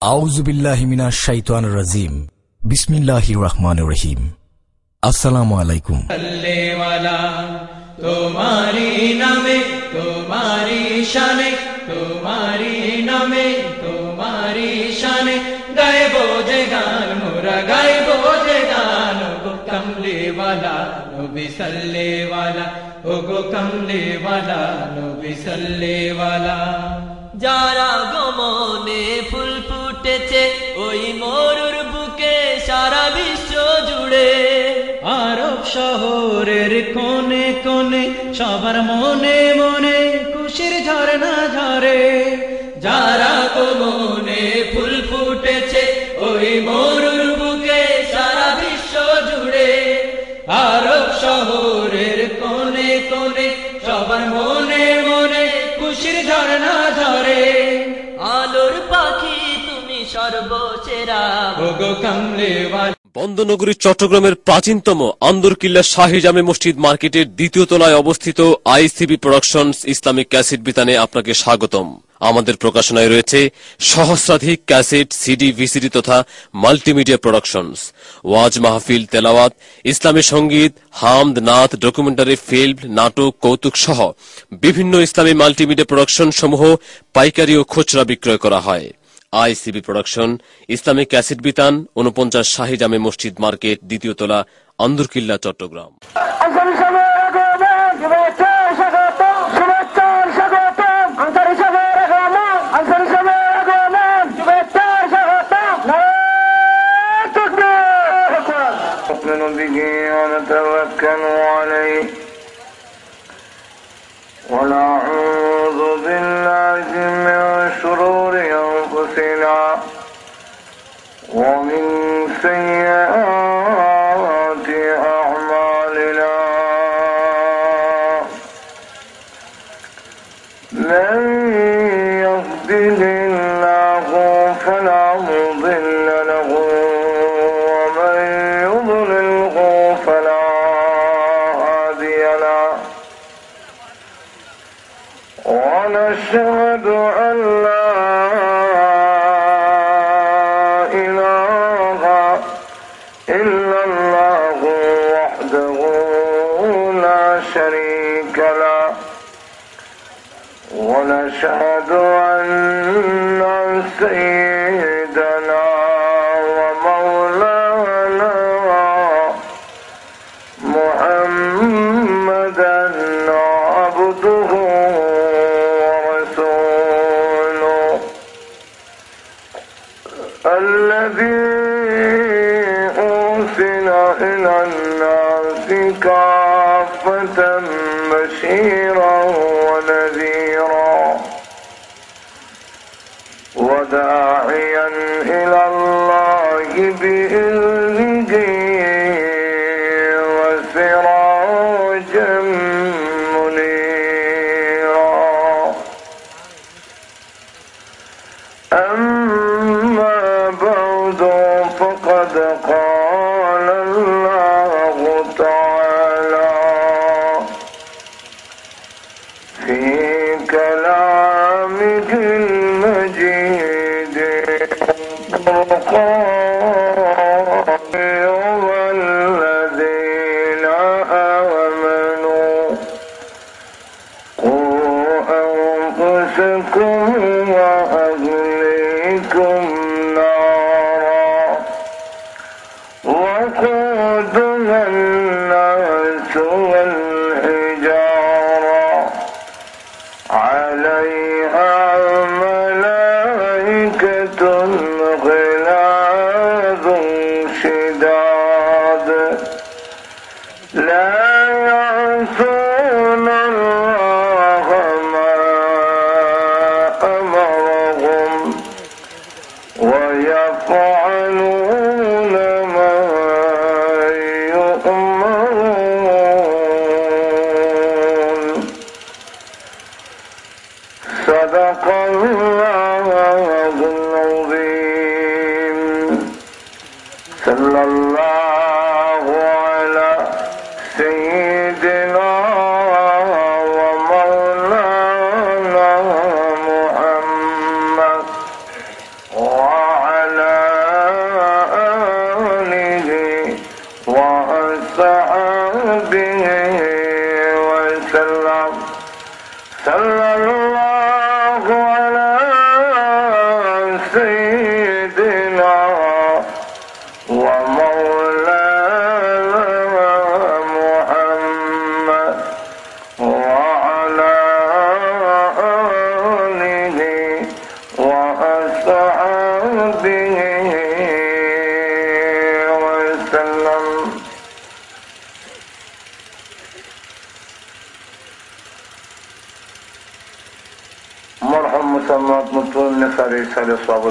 আউজুবিল্লাহিমিনা শাইতান রাজিম। বিসমিল্লাহ রহমান রহিম। আসসালামু আলাইকুম। তোমারি নামে তোমারি শানে তোমারি নামে তোমারি শানে, গাইব যে গান, মোরা গাইব যে গান গো কমলেওয়ালা নবী সাল্লেওয়ালা ও গো কমলেওয়ালা নবী সাল্লেওয়ালা যারা গমনে ফুল ওই মরুর বুকে সারা বিশ্ব জুড়ে। আরব শহরের কোনে কোনে সবার মনে মনে খুশির ঝরনা ঝরে। যারা তো মনে বন্দনগরী চট্টগ্রামের প্রাচীনতম আন্দরকিল্লা শাহী জামে মসজিদ মার্কেটের দ্বিতীয় তলায় অবস্থিত আইসিবি প্রোডাকশনস ইসলামিক ক্যাসেট বিতানে আপনাকে স্বাগতম। আমাদের প্রকাশনায় রয়েছে সহস্রাধিক ক্যাসেট সিডি ভিসিডি তথা মাল্টিমিডিয়া প্রোডাকশনস। ওয়াজ মাহফিল তেলাওয়াত ইসলামী সংগীত হামদ নাথ ডকুমেন্টারি ফিল্ম নাটক কৌতুক সহ বিভিন্ন ইসলামী মাল্টিমিডিয়া প্রোডাকশন সমূহ পাইকারি ও খুচরা বিক্রয় করা হয়। ICB production Islamic cassette Bitan উনপঞ্চাশ শাহী জামে মসজিদ মার্কেট দ্বিতীয় তলা আন্দরকিল্লা চট্টগ্রাম। আনসারি সাগর আগমন thank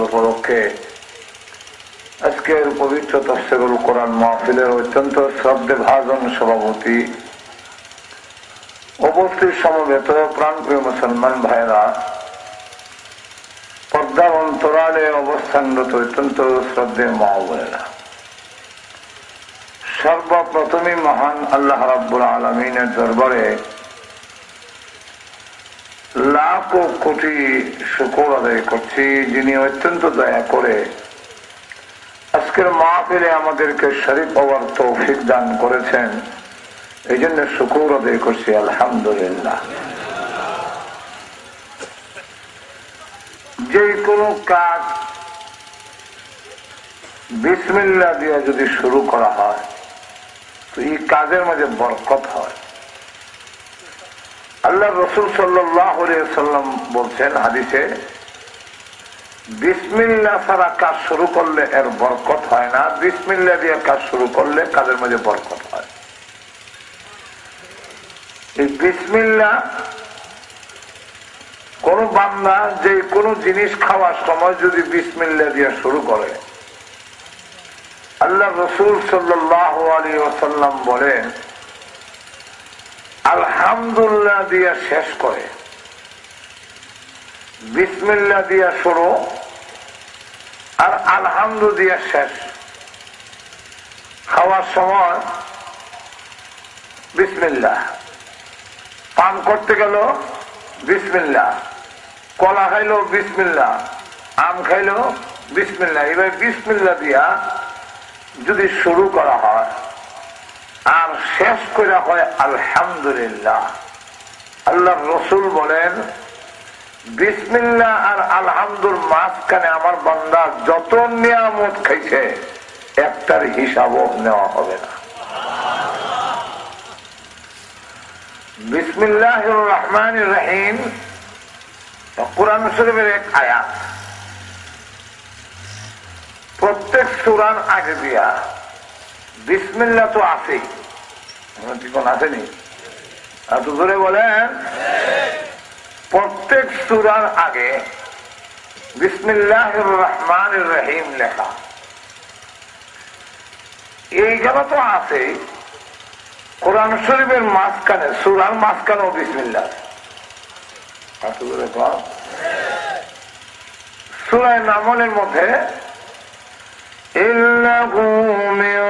উপলক্ষে আজকের পবিত্র তফসিরুল কোরআন মাহফিলের অত্যন্ত শ্রদ্ধে ভাজন সভাপতি, উপস্থিত সমবেত প্রাণপ্রিয় মুসলমান ভাইরা অন্তরালে অবস্থানরত অত্যন্ত শ্রদ্ধে মা সর্বপ্রথমে মহান আল্লাহ রাব্বুল আলমিনের দরবারে লাখ কোটি শুকর আদায় করছি, যিনি অত্যন্ত দয়া করে আজকের মাহফিলে আমাদেরকে শরীফ হওয়ার তৌফিক দান করেছেন। এই জন্য শুকুর আদায় করছি, আলহামদুলিল্লাহ। যে কোনো কাজ বিসমিল্লা দিয়ে যদি শুরু করা হয়, তো এই কাজের মাঝে বরকত হয়। আল্লাহ রসুল সাল্লাম বলছেন হাদিসে, বিসমিল্লা ছাড়া কাজ শুরু করলে এর বরকত হয় না। বিসমিল্লা দিয়ে কাজ শুরু করলে কাজের মাঝে বরকত হয়। এই বিসমিল্লা কোন বান্দা যে কোনো জিনিস খাওয়ার সময় যদি বিসমিল্লা দিয়ে শুরু করে আল্লাহ রসুল সাল্লাহ আলী ওসাল্লাম বলেন আলহামদুল্লাহ দিয়া শেষ করে। বিসমিল্লা দিয়া শুরু আর আলহামদু দিয়া শেষ। খাওয়ার সময় বিসমিল্লা পান করতে গেল বিসমিল্লা কলা খাইলো বিসমিল্লা আম খাইলো বিসমিল্লা এবার বিসমিল্লা দিয়া যদি শুরু করা হয়। আর শেষ করে হয় আলহামদুলিল্লাহ। আল্লাহ রসুল বলেন বিসমিল্লা আর আলহামদুল মাঝখানে আমার বান্দা যত নিয়ামত খাইছে, একটার হিসাবও নেওয়া হবে না। বিসমিল্লাহ রহমান রহিম, কোরআন শরীফের এক আয়াত। প্রত্যেক সুরান আগে দিয়া বিসমিল্লা তো জীবন আসেনি। আর বলেন, প্রত্যেক সুরার আগে বিসমিল্লাহ রহমান রহিম লেখা। এইগুলো তো আছে, কোরআন শরীফের মাঝখানে, সুরার মাঝখানেও বিসমিল্লাহ। সুরায় নামলের মধ্যে ইল্লাহু মিন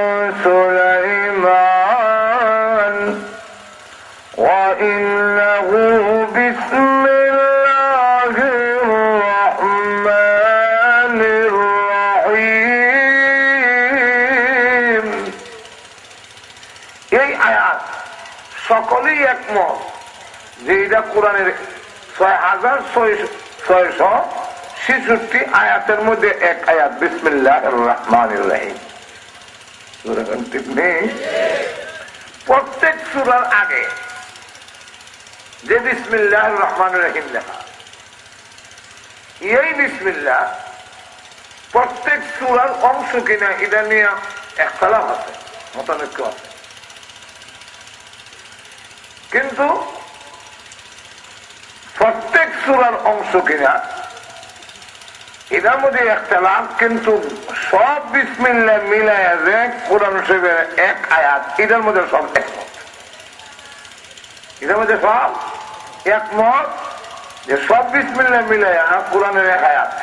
কোরআনের ছয় হাজার ছয়শো ছেষট্টি আয়াতের মধ্যে এক আয়াত বিসমিল্লাহ রহমান প্রত্যেক সুরার আগে যে বিসমিল্লাহ রহমান রহিম লেখা, এই বিসমিল্লাহ প্রত্যেক সুরার অংশ কিনা এটা নিয়ে একতলাপ আছে, মতানৈক্য আছে। কিন্তু প্রত্যেক সুরার অংশ কিনা, এটার মধ্যে একটা লাভ, কিন্তু সব বিসমিল্লা মিলাইয়া যে কোরআন শরীফের এক আয়াত, এটার মধ্যে সব একমত। এটার মধ্যে সব একমত যে সব বিসমিল্লা মিলায় কোরআনের এক আয়াত।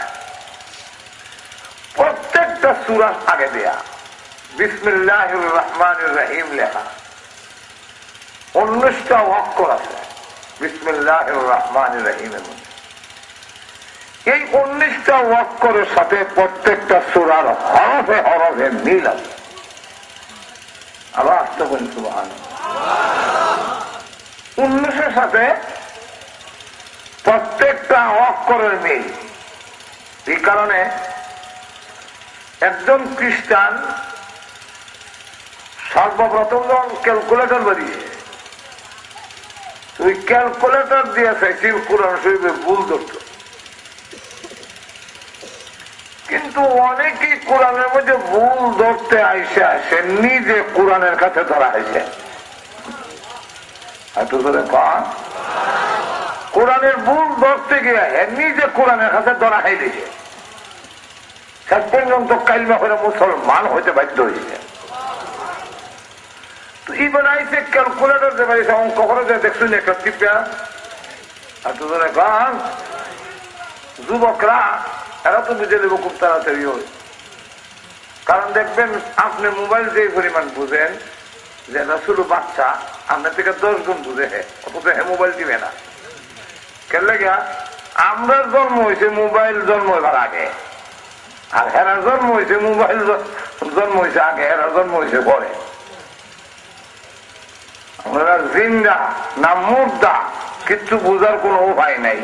প্রত্যেকটা সুরার আগে দেয়া। বিসমিল্লাহ রহমান রহিম লেখা। উনিশটা অক্ষর আছে। এই উনিশটা অক্ষরের সাথে প্রত্যেকটা সুরার হরফে হরফে মিল আছে। আবার আসতে বলি সুবাহ উনিশের সাথে প্রত্যেকটা অক্ষরের মিল। এই কারণে একজন খ্রিস্টান সর্বপ্রথম ক্যালকুলেটর বেরিয়ে ওই ক্যালকুলেটর দিয়ে চাইছি কোরআন শরীফে ভুল ধরত। কিন্তু অনেকেই কোরআনের মধ্যে ভুল ধরতে আইসে আসে নিজে কোরআনের কাছে ধরা হয়েছে কোরআনের ভুল ধরতে গিয়ে নিজে কোরআনের কাছে ধরা হয়ে দিয়েছে শেষ পর্যন্ত কালমা করে মুসলমান হইতে বাধ্য হয়েছে তো আইসে ক্যালকুলেটর যে টিপিয়া আর গান যুবকরা এরা তো বুঝে কারণ দেখবেন, আপনি মোবাইল যে পরিমাণ বুঝেন, যে না শুধু বাচ্চা, আপনার থেকে দশ গুণ বুঝে হে, অথচ হে মোবাইল দিবে না। কেন গিয়া আমরা জন্ম হয়েছে মোবাইল জন্ম হইবার আগে। আর হেরা জন্ম হয়েছে মোবাইল জন্ম হয়েছে আগে, হেরা জন্ম হয়েছে পরে। আমরা জিন্দা না কিচ্ছু বুঝার উপায় নাই।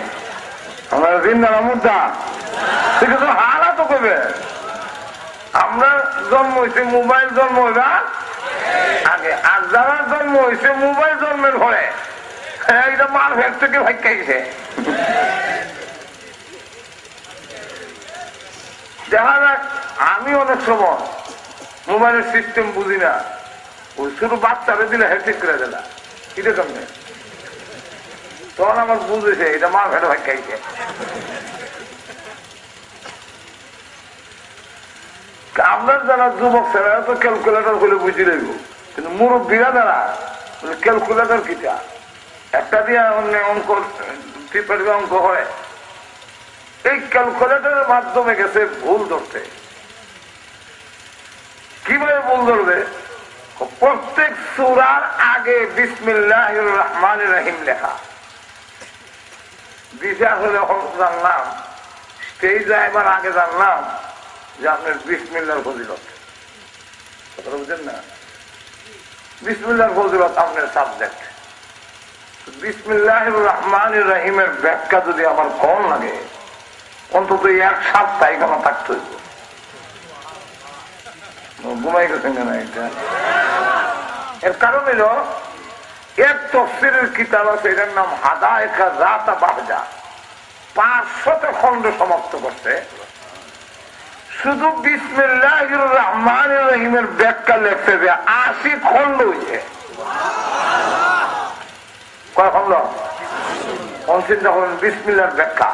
আমরা জিন্দা না আছে হারা তো আমরা জন্ম হয়েছে, মোবাইল জন্ম আগে আর যারা জন্ম হয়েছে, মোবাইল জন্মের পরে। এটা মার ভেট থেকে ভাগ্যাইছে দেখা যাক আমি অনেক সময় মোবাইলের সিস্টেম বুঝি না। ওই শুধু বাচ্চারে দিলে হেলথিক করে দিলা এটা কেমনে তখন আমার বুঝেছে এটা মা ভেড়ে ভাই খাইছে। আমরা যারা যুবক ছেলেরা তো ক্যালকুলেটর বলে বুঝি লইব। কিন্তু মুরব্বীরা যারা ক্যালকুলেটর কিটা? একটা দিয়ে অঙ্ক টিপের অঙ্ক হয়। এই ক্যালকুলেটরের মাধ্যমে গেছে ভুল ধরতে। কীভাবে ভুল ধরবে? প্রত্যেক সুরার আগে বিসমিল্লাহ রহমান রহিম লেখা। দিশে আসলে জানলাম। স্টেজ এবার আগে জানলাম যে আপনার বিসমিল্লার ফজিলত। বুঝছেন না? বিসমিল্লার ফজিলত আপনার সাবজেক্ট বিসমিল্লাহ রহমান রহিমের ব্যাখ্যা যদি আমার কম লাগে, অন্তত এক সপ্তাহ এখানে থাকতে হইব। ঘুমাই গেছেন কেন এটা? এর কারণ হইল, এক তফসিরের কিতাব আছে, এটার নাম হাদা একা রাতা বাহজা পাঁচশত খণ্ড সমাপ্ত করছে। শুধু বিসমিল্লাহ ব্যাখ্যা লেখছে যে আশি খণ্ড হয়েছে কয় খণ্ড? চিন্তা করুন বিসমিল্লার ব্যাখ্যা।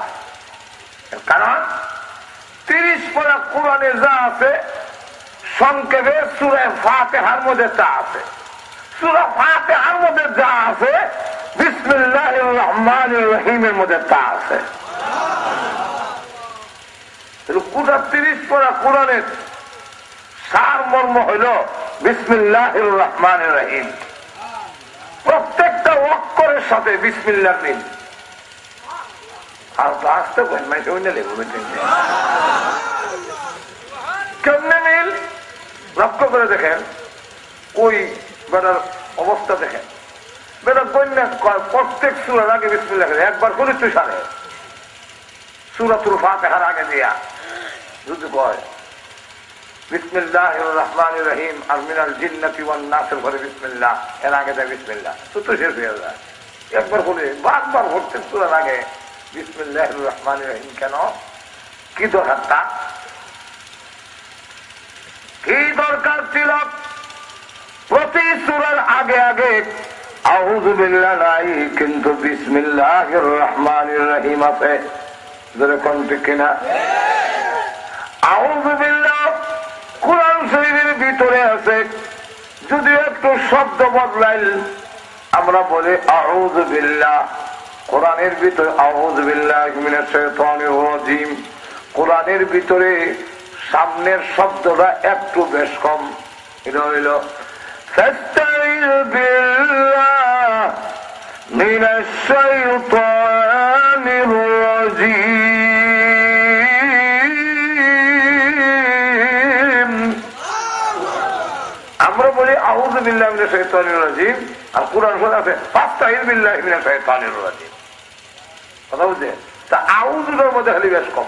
কারণ, তিরিশ পরা কোরআনে যা আছে সংক্ষেপে সুরায় ফাতেহার মধ্যে তা আছে। সুরা ফাতেহার মধ্যে যা আছে বিসমুল্লাহ রহমান রহিমের মধ্যে তা আছে। পুরা তিরিশ পরা কোরআনের সার মর্ম হইল বিসমিল্লাহ রহমান রহিম। প্রত্যেকটা অক্ষরের সাথে বিসমিল্লার মিল। আর আসতে পারেন লেগে কেমনে মিল? লক্ষ্য করে দেখেন ওই বেটার অবস্থা দেখেন। বেটা বন্যা প্রত্যেক সুরার আগে বিসমিল্লাহ একবার করে তুই সারে। সুরাতুল ফাতেহার আগে দিয়া। যদি কয় বিসমিল্লাহ রহমান রহিম, আর মিনাল জিন্নাতি ওয়ান নাসের ঘরে বিসমিল্লাহ, এর আগে দেয় বিসমিল্লাহ। তো তো শেষ হয়ে যায়। একবার বলে বারবার প্রত্যেক সুরার আগে বিসমিল্লাহ রহমান রহিম কেন? কি দরকার কি দরকার ছিল? প্রতি সুরার আগে আগে আহুজুবিল্লাহ নাই, কিন্তু বিসমিল্লাহ রহমান রহিম আছে। যেরকম ঠিক কিনা? কোরআন শরীফের ভিতরে আছে। যদি একটু শব্দ বদলাইল আমরা বলি আহুজুবিল্লাহ কোরআনের ভিতরে আহুজুবিল্লাহ রাজিম। কোরআনের ভিতরে সামনের শব্দটা একটু বেশ কম এটা হইল من الشيطان الرجيم আমরা বলি আউযু বিল্লাহি মিনাশ শাইতানির রাজিম আর কোরআন শরীফে আছে ফাস্তাইজ বিল্লাহি মিনাশ শাইতানির রাজিম কথা বুঝছে তা আউজুবের মধ্যে খালি বেশ কম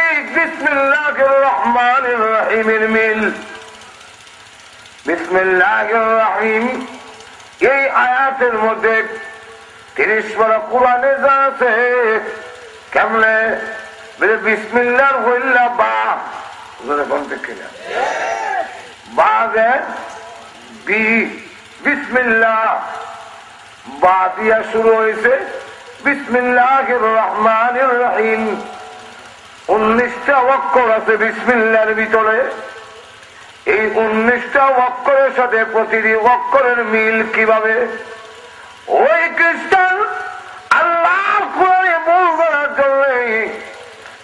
সাথে বিসমিল্লাহ রহমান রহিমের মিল বিসমিল্লাহ রহিম এই আয়াতের মধ্যে তিরিশ বড় কোরআনে যা আছে, কেমনে? বিসমিল্লার হইল্লা বা। ঠিক বা যে বি। বিসমিল্লাহ। বা দিয়া শুরু হয়েছে। বিসমিল্লাহ রহমান রহিম। উনিশটা অক্ষর আছে বিসমিল্লার ভিতরে। এই উনিশটা অক্ষরের সাথে প্রতিটি অক্ষরের মিল কীভাবে? ওই খ্রিস্টান আল্লাহ কোরআনে মূল করার জন্য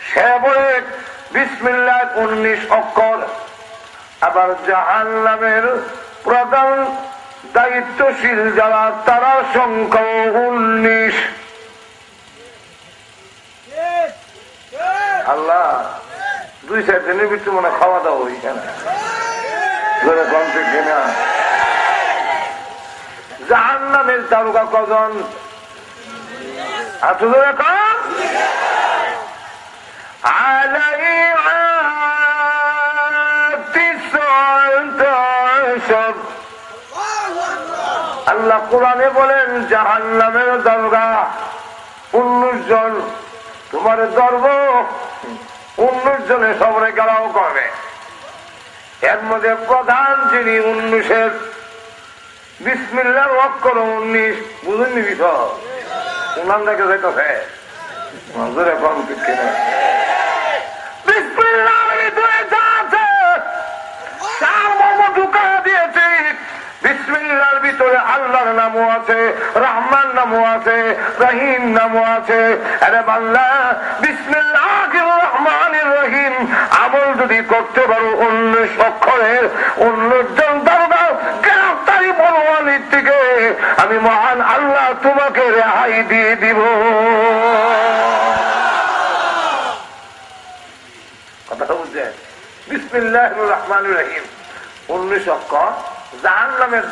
সে বলে বিসমিল্লাহ উনিশ অক্ষর। আবার জাহান নামের প্রধান দায়িত্বশীল যারা, তারা সংখ্যা উনিশ। আল্লাহ, দুই চার দিনের ভিতরে মনে খাওয়া দাওয়া ওইখানে কমছে কিনা কজন? আল্লাহ কোরআনে বলেন, জাহান্নামের নামের উনিশ জন। তোমার দর্ব উনিশ জনে সবরে গেলাও করবে। এর মধ্যে প্রধান যিনি উনিশের বিসমিল্লার অক্ষর উনিশ বুঝুননি বিষয়? দেখে যেতেছে ভিতরে যা আছে তার মর্ম ঢুকা দিয়েছে। বিসমিল্লার ভিতরে আল্লাহর নামও আছে, রহমান নামও আছে, রহিম নামও আছে। আরে বাংলা বিসমিল্লাহ রহমান রহিম। আমল যদি করতে পারো, অন্য অক্ষরের অন্য জন দারোগা গ্রেফতারি বলওয়ানির থেকে আমি মহান আল্লাহ তোমাকে রেহাই দিয়ে দিব। কথা বুঝছেন বিসমিল্লাহ রহমান রহিম। উনিশ অক্ষর জাহান নামের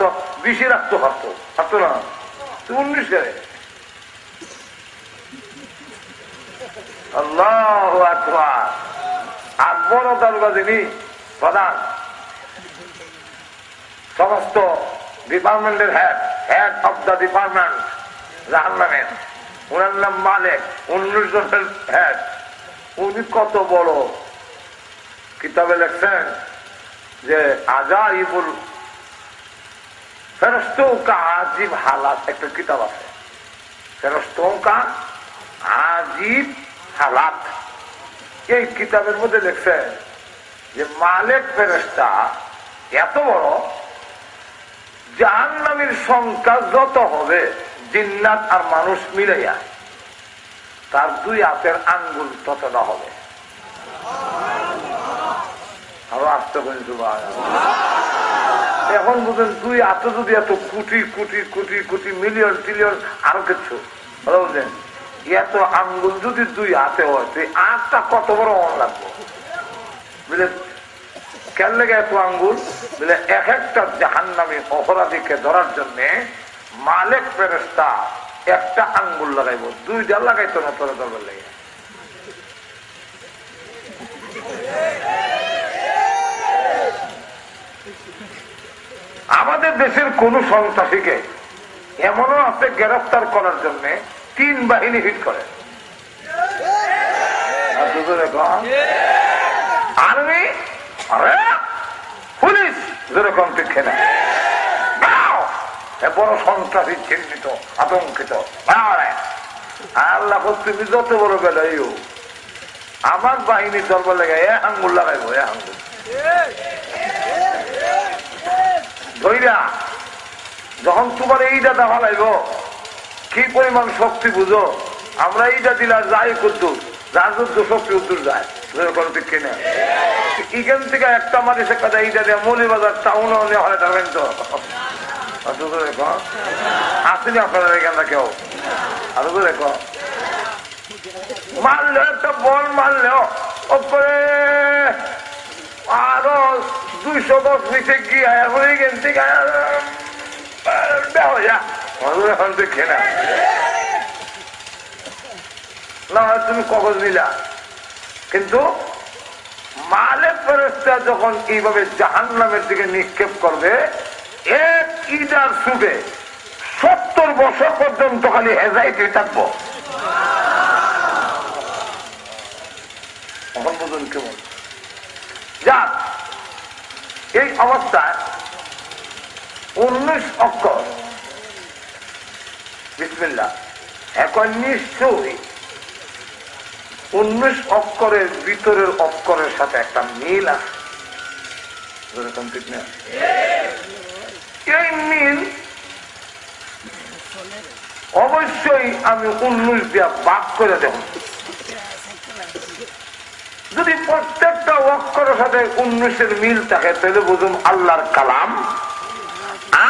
তো বেশি রাখতে পারতো পারতো না? উনিশে আল্লাহ আকবার। দারগা যিনি প্রধান, সমস্ত ডিপার্টমেন্টের head head of the department Jahan নামের ওনার নাম মালিক, উনিশ জনের হেড উনি কত বড়? কিতাবে লেখছেন যে আজাইবুল ফেরস্তোं का আজীব হালাত, একটা কিতাব আছে। আজীব হালাত। এই কিতাবের মধ্যে লেখছেন যে মালেক ফেরেস্তা এত বড়, জাহান্নামীর সংখ্যা যত হবে, জিন্নাত আর মানুষ মিলাইয়া তার দুই হাতের আঙ্গুল ততটা হবে। আরও এখন বুঝেন দুই হাতে যদি এত কোটি কোটি কোটি কোটি মিলিয়ন ট্রিলিয়ন আরও কিছু। বুঝলেন? এত আঙ্গুল যদি দুই হাতে হয়, সেই আটটা কত বড় মন লাগবে? বুঝলেন? কেন লেগে এত আঙ্গুল? বলে এক একটা জাহান নামে অপরাধীকে ধরার জন্য মালিক ফেরেস্তা একটা আঙ্গুল লাগাইব। দুইটা লাগাইতো না তোরা ধরবার লেগে। আমাদের দেশের কোন সন্ত্রাসীকে এমনও আছে গ্রেফতার করার জন্য তিন বাহিনী হিট করে। আর্মি পুলিশ যেরকম ঠিক না বড় সন্ত্রাসী চিহ্নিত আতঙ্কিত। আল্লাহ তুমি যত বড় বেলাই আমার বাহিনী চলবার লেগে এ আঙ্গুল লাগাইবো, এ আঙ্গুল ধৈরা যখন তোমার এইটা দেখা লাগবো কি পরিমাণ শক্তি বুঝো? আমরা এইটা দিলা যাই কুদ্দুর রাজত্ব শক্তি উদ্দুর যায়। কোনো? এখান থেকে একটা মানুষের কথা এইটা দিয়ে মৌলিবাজার টাউন হয় যাবেন তো। দেখো আসেনি আপনারা এখানটা কেউ অথচ দেখো মারলে একটা বল মারলেও, ওপরে, আরও দুইশো দশ মিটে গিয়ে দেখে না। না, তুমি কগজ নিলা। কিন্তু মালেক ফেরস্তা যখন এইভাবে জাহান নামের দিকে নিক্ষেপ করবে, এক ইটার সুদে সত্তর বছর পর্যন্ত খালি হেজাইতে থাকব। এখন যাক এই অবস্থায় উনিশ অক্ষর। বিসমিল্লা এখন নিশ্চয়ই উনিশ অক্ষরের ভিতরের অক্ষরের সাথে একটা মিল আছে। এই মিল অবশ্যই আমি উনিশ দিয়া বাদ করে দেব। যদি প্রত্যেকটা অক্ষরের সাথে উনিশের মিল থাকে, তাহলে বুঝুন আল্লাহর কালাম।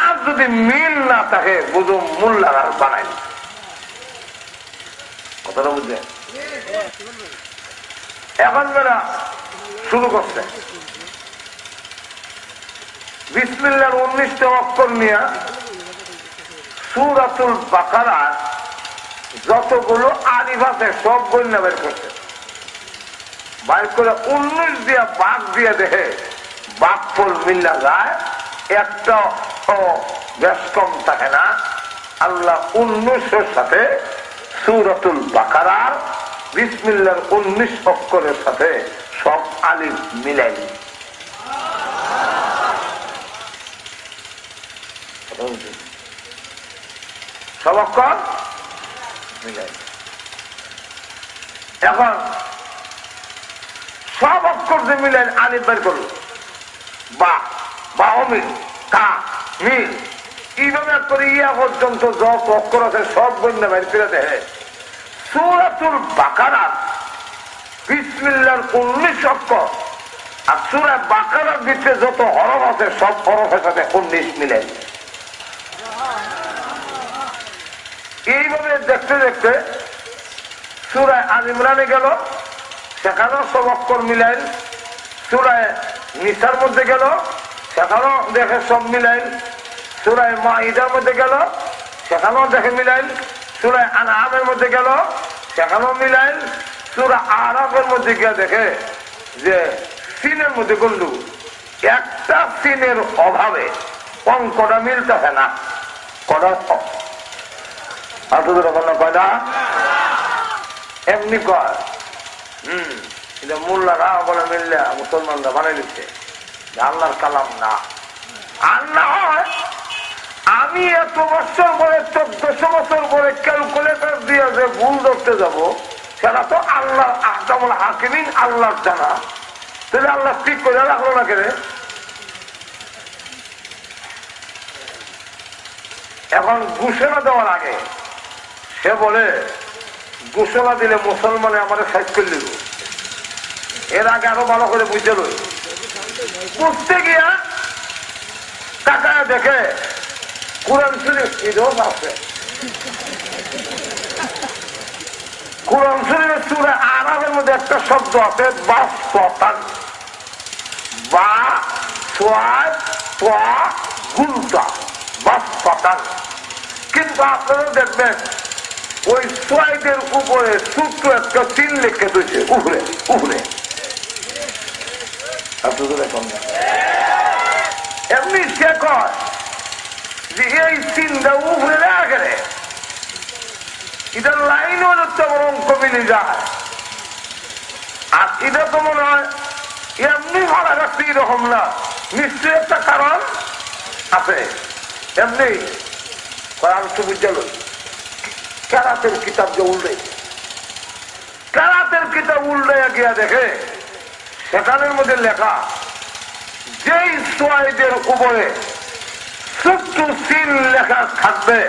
আর যদি মিল না থাকে, বুঝুন মোল্লার বানাই কথাটা বুঝলেন? এখন বেলা শুরু করছে, বিসমিল্লার উনিশটা অক্ষর নিয়ে সুরাতুল বাকারা যতগুলো আছে সব গণ্য বের করছে। বাইর করে উনিশ দিয়া বাঘ দিয়ে দেখে বাঘ ফল মিল্লা যায়, একটা কম থাকে না। আল্লাহ উনিশের সাথে সুরাতুল বাকারার, বিসমিল্লার উনিশ অক্ষরের সাথে সব আলিফ মিলাই সব অক্ষর মিলাই এখন সব অক্ষর যে মিলেন আলিফ বের করল বা বা অমিল, কা মিল এইভাবে করে ইয়া পর্যন্ত যত অক্ষর আছে সব বন্যা বের করে দেয়। সুরাতুল বাকারা, বিসমিল্লার উনিশ অক্ষর। আর সুরা বাকারার ভিতরে যত হরফ আছে, সব হরফের সাথে উনিশ মিলে এইভাবে দেখতে দেখতে সুরায় আল ইমরানে গেল। সেখানেও সব অক্ষর মিলাইল সুরায় নিসার মধ্যে গেল, সেখানেও দেখে সব মিলাইল সুরায় মা ঈদের মধ্যে গেল, সেখানেও দেখে মিলাইল সুরায় আনহামের মধ্যে গেল, সেখানেও মিলাইল সুরা আরবের মধ্যে গিয়ে দেখে যে সিনের মধ্যে গন্ডগোল একটা সিনের অভাবে অঙ্কটা মিলতেছে না। কটা কয়টা? এমনি কয়। হম এটা মোল্লারা বলে মিললে মুসলমানরা বানিয়ে দিচ্ছে আল্লাহর কালাম না। হয় আমি এত বছর পরে চোদ্দশো বছর পরে ক্যালকুলেটর দিয়ে যে ধরতে যাব, সেটা তো আল্লাহ আহকামুল হাকিমিন আল্লাহর জানা। তাহলে আল্লাহ ঠিক করে রাখল না কেন? এখন ঘোষণা দেওয়ার আগে সে বলে ঘোষণা দিলে মুসলমানে আমাদের সাইজ করে দিল এর আগে আরও ভালো করে বুঝতে লই। বুঝতে গিয়া টাকা দেখে কোরআন শরীফ আছে। কোরআন শরীফের সুরে আরবের মধ্যে একটা শব্দ আছে, বা পতান বা সোয়াদ গুলতা। বাস পতান কিন্তু আপনারা দেখবেন ওই সোয়াইদের উপরে ছোট্ট একটা তিন লিখে দিয়েছে। উপরে উপরে এমনি সে কয় যে, এই চিন্তা উপরে রাখে এটার লাইন হলে তো অঙ্ক মিলে যায়। আর এটা তো মনে হয় এমনি ভাড়া রাখতে এরকম না। নিশ্চয়ই একটা কারণ আছে। এমনি কোরআন বিদ্যালয়। কেরাতের কিতাব যে উল্টে কেরাতের কিতাব উল্টে গিয়া দেখে, সেখানের মধ্যে লেখা, যেই সোয়াইদের উপরে সিল লেখা থাকবে,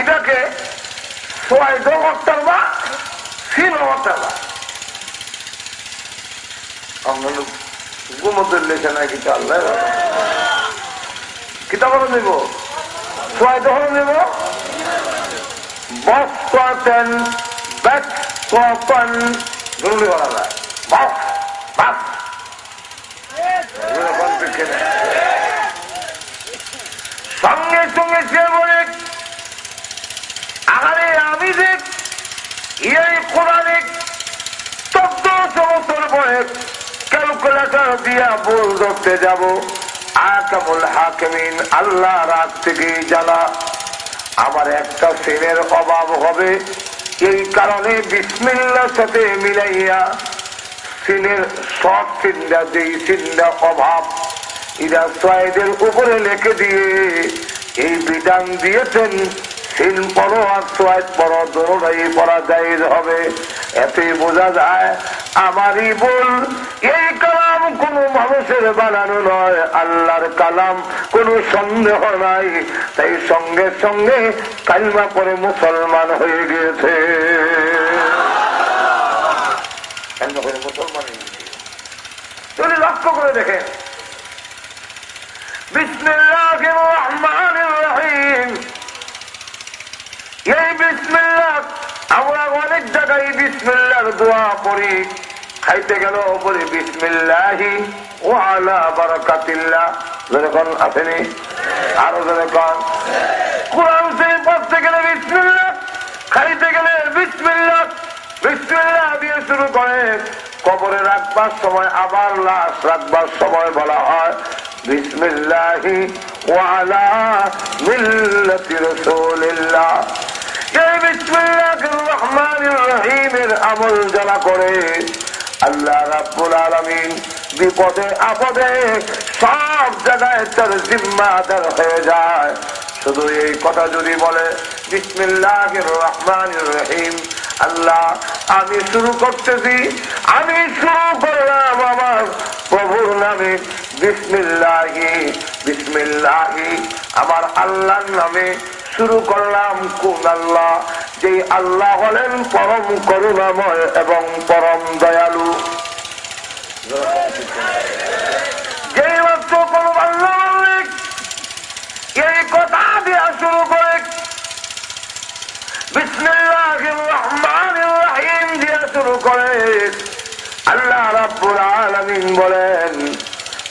এটাকে সোয়াইদ করতে পারবা সিল করতে পারবা আমরা ঘুমতের লেখে নাই আল্লাহ। কিতাব নেব? সোয়াইদ নেব? বস্তাতেন ব্যাকন জরুরি করা যায় বাস বাস সঙ্গে সঙ্গে সে বলে আরে আমি দেখ এই কোরআনিক চোদ্দশো বছর পরে ক্যালকুলেটর দিয়া বল ধরতে যাব। আকামুল হাকিমিন আল্লাহ রাত থেকে জানা আমার একটা সেনের অভাব হবে। এই কারণে বিসমিল্লার সাথে মিলাইয়া সিনের সব চিন্তা যেই চিন্তা অভাব ইরা সাইদের উপরে লেখে দিয়ে এই বিধান দিয়েছেন, সিন পড়ো আর সোয়াদ পড়ো দোনোটাই পড়া যায় হবে। এতে বোঝা যায় আমারই বল এই কালাম কোন মানুষের বানানো নয়, আল্লাহর কালাম কোনো সন্দেহ নাই। তাই সঙ্গে সঙ্গে কালমা করে মুসলমান হয়ে গিয়েছে। মুসলমান যদি লক্ষ্য করে দেখেন বিসমিল্লাহ রহমান রহিম। এই বিসমিল্লাহ আমরা অনেক জায়গায় বিসমিল্লার দোয়া পড়ি খাইতে গেল বলি, বিসমিল্লাহি ও আলা বারাকাতিল্লাহ। যেরকম আসেনি? আরও যেরকম কোরআন শরীফ পড়তে গেলে বিসমিল্লাহ, খাইতে গেলে বিসমিল্লাহ। বিসমিল্লাহ দিয়ে শুরু করে, কবরে রাখবার সময়, আবার লাশ রাখবার সময় বলা হয়, বিসমিল্লাহি ওয়ালা মিল্লাতি রাসূলিল্লাহ। রহিমের আমল যারা করে, আল্লাহ রাব্বুল আলামিন বিপদে, আপদে সব জায়গায় তার জিম্মাদার হয়ে যায়। শুধু এই কথা যদি বলে, বিসমিল্লাহির রহমানির রহিম, আল্লাহ, আমি শুরু করতেছি, আমি শুরু করলাম আমার প্রভুর নামে, বিসমিল্লাহি বিসমিল্লাহি, আমার আল্লাহর নামে। শুরু করলাম কোন আল্লাহ। যে আল্লাহ হলেন পরম করুণাময় এবং পরম দয়ালু। যে মাত্র কোন আল্লাহ এই কথা দিয়া শুরু করে বিসমিল্লাহির রহমানির রহিম দিয়া শুরু করে। আল্লাহ রাব্বুল আলামিন বলেন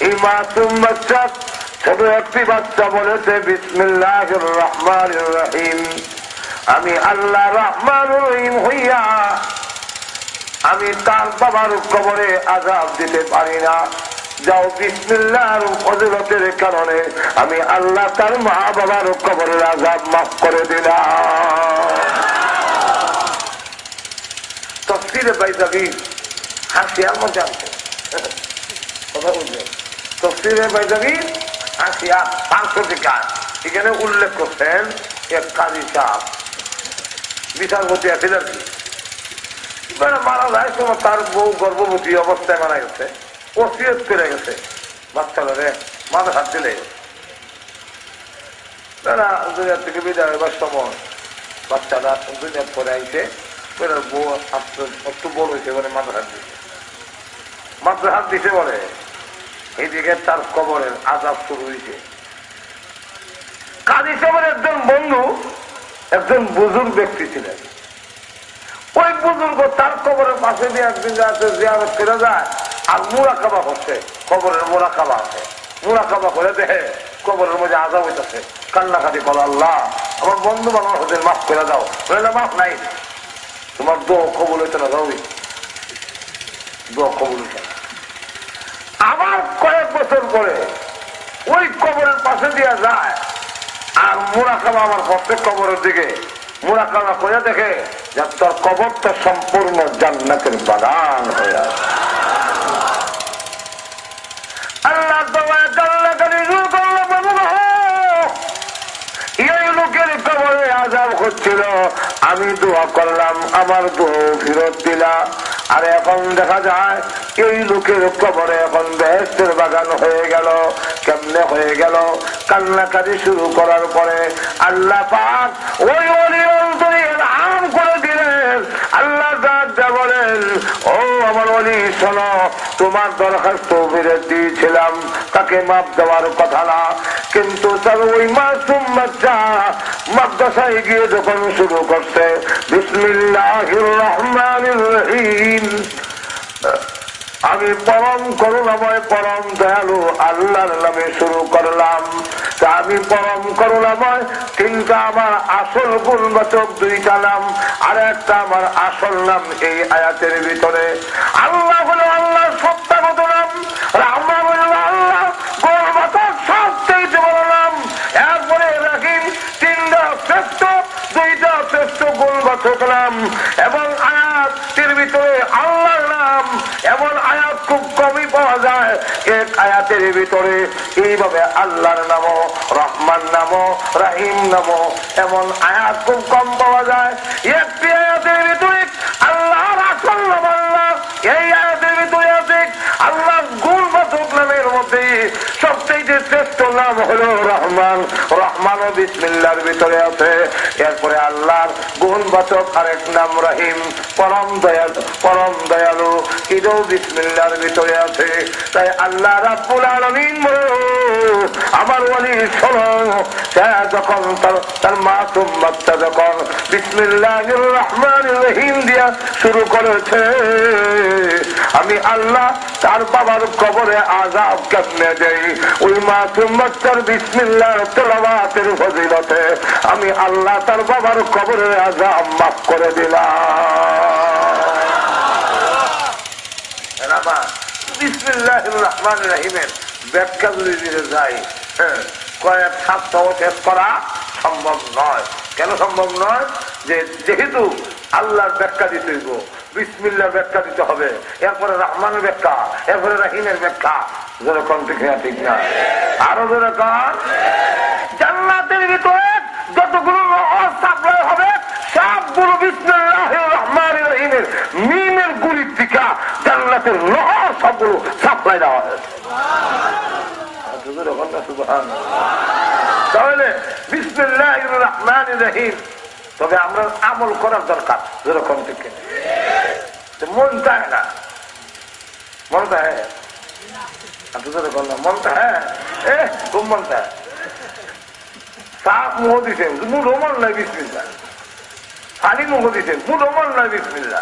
এই মাসুম বাচ্চা, ছোট একটি বাচ্চা বলেছে বিসমিল্লাহ রহমান রহিম। আমি আল্লাহ রহমান রহিম হইয়া আমি তার বাবার কবরে আজাব দিতে পারি না। যাও বিসমিল্লাহর ফজলতের কারণে আমি আল্লাহ তার মা বাবার কবরের আজাব মাফ করে দিলাম। তফসিরে বাইজাবি হাসিয়ার মধ্যে আছে। কথা বুঝলেন? তফসিরে এখানে উল্লেখ করছেন এক কাজী সাহ বিচারপতি আছেন আর কি মারা যায় সময় তার বউ গর্ভবতী অবস্থায় মারা গেছে ওসিয়ত করে গেছে। মাথা হাত দিলে দুনিয়া থেকে বিদায় হইবার সময় বাচ্চারা দুনিয়ার পরে আইছে বউ একটু বড় হয়েছে বলে মাথা হাত দিছে। মাত্র হাত দিছে বলে এইদিকে তার কবরের আজাব শুরু হয়েছে কাজী সাহেবের একজন বন্ধু, একজন বুজুর্গ ব্যক্তি ছিলেন। ওই বুজুর্গ তার কবরের পাশে দিয়ে একদিন যাতে জিয়ারত করে যায়, আর খাবা করছে, কবরের মোড়া খাবা আছে। মুড়া খাবা করে দেখে কবরের মধ্যে আজাব হইতেছে। কান্নাকাটি করো, আল্লাহ, আমার বন্ধু বানার হতে মাফ করে দাও। বলে মাফ নাই। তোমার দো কবল হইতে না, যাও। দো কবল হইতে না। আবার কয়েক বছর পরে ওই কবরের পাশে দিয়া যায়। আর মুরাকাবা আমার প্রত্যেক কবরের দিকে। মুরাকাবা করে দেখে যে তোর কবরটা সম্পূর্ণ জান্নাতের বাগান হয়ে আছে। আল্লাহ শুরু করল বাবু গো। এই কবরে আজাব হচ্ছিল। আমি দোয়া করলাম, আমার দোয়া ফিরত দিলা। আর এখন দেখা যায়, এই লোকের কবরে এখন বেহেস্তের বাগান হয়ে গেল। কেমনে হয়ে গেল? কান্নাকারি শুরু করার পরে আল্লাহ পাক ওই অলি অন্তরে আম করে দাঁত বলেন ও আমার অলি, শোনো, তোমার দরখাস্ত ফিরত দিয়েছিলাম। তাকে মাপ দেওয়ার কথা না। কিন্তু তার ওই মাসুম বাচ্চা মাদ্রাসায় গিয়ে যখন শুরু করছে বিসমিল্লাহ রহমান রহিম। আমি পরম করুণাময়, পরম দয়ালু, আল্লাহর নামে শুরু করলাম। আমি পরম করুণাময়, তিনটা আমার আসল গুণবাচক দুইটা নাম আর একটা আমার আসল নাম এই আয়াতের ভিতরে। আল্লাহ হলো আল্লাহ সত্যাগত নাম, রাহমান হলো আল্লাহ, গুণবাচক সবচেয়ে বড় নাম। এরপরে রাখিম তিনটা শ্রেষ্ঠ, দুইটা শ্রেষ্ঠ গুণবাচক নাম, এবং আয়াতের ভিতরে আল্লাহর নাম এমন আয়াত খুব কমই পাওয়া যায়। এক আয়াতের ভিতরে এইভাবে আল্লাহর নাম রহমান নাম রাহিম নাম এমন আয়াত খুব কম পাওয়া যায়। একটি আয়াতের ভিতরে আল্লাহর আসল নাম আল্লাহ এই আয়াতের ভিতরে আছে আল্লাহ সবচেয়ে শ্রেষ্ঠ নাম হলো রহমান। রহমান ও বিসমিল্লার ভিতরে আছে। এরপরে আল্লাহর গুণবাচক আরেক নাম রহিম। পরম দয়াল, পরম দয়ালু, ঈদও বিসমিল্লার ভিতরে আছে। তাই আল্লাহ রাব্বুল আলামিন আমার ওলি শোনো যখন তার মাসুম বাচ্চা যখন বিসমিল্লাহির রহমানির রহিম দিয়া শুরু করেছে, আমি আল্লাহ তার বাবার কবরে আজাব কেমনে দেই? ওই আমি আল্লাহ তার বাবার কবরে আজাব মাফ করে দিলাম। বিসমিল্লাহ রহমান রাহিমের ব্যাখ্যা যদি দিতে যাই কয়েক সপ্তাহ শেষ করা সম্ভব নয়। কেন সম্ভব নয়? যেহেতু আল্লাহর ব্যাখ্যা দিতে হইব। বিসমিল্লার ব্যাখ্যা দিতে হবে। এরপরে রহমানের ব্যাখ্যা, এরপরে রাহিমের ব্যাখ্যা। যেরকম ঠিক না ঠিক না। আরও যেরকম? জান্নাতের ভিতরে যতগুলো সাপ্লাই হবে, সবগুলো বিসমিল্লাহ রহমান রহিমের, মিমের গুলির টিকা জান্নাতের নহর সবগুলো সাপ্লাই দেওয়া হয়েছে। তাহলে বিসমিল্লাহ রহমান রহিম তবে আমরা আমল করার দরকার, যেরকম থেকে মন চায় না। মন চায় মন চায় এ, খুব মন চায়। সাপ মুহ দিছে মুড অমল নাই বিসমিল্লা পানি মুখ দিছে মুড অমল নাই বিসমিল্লা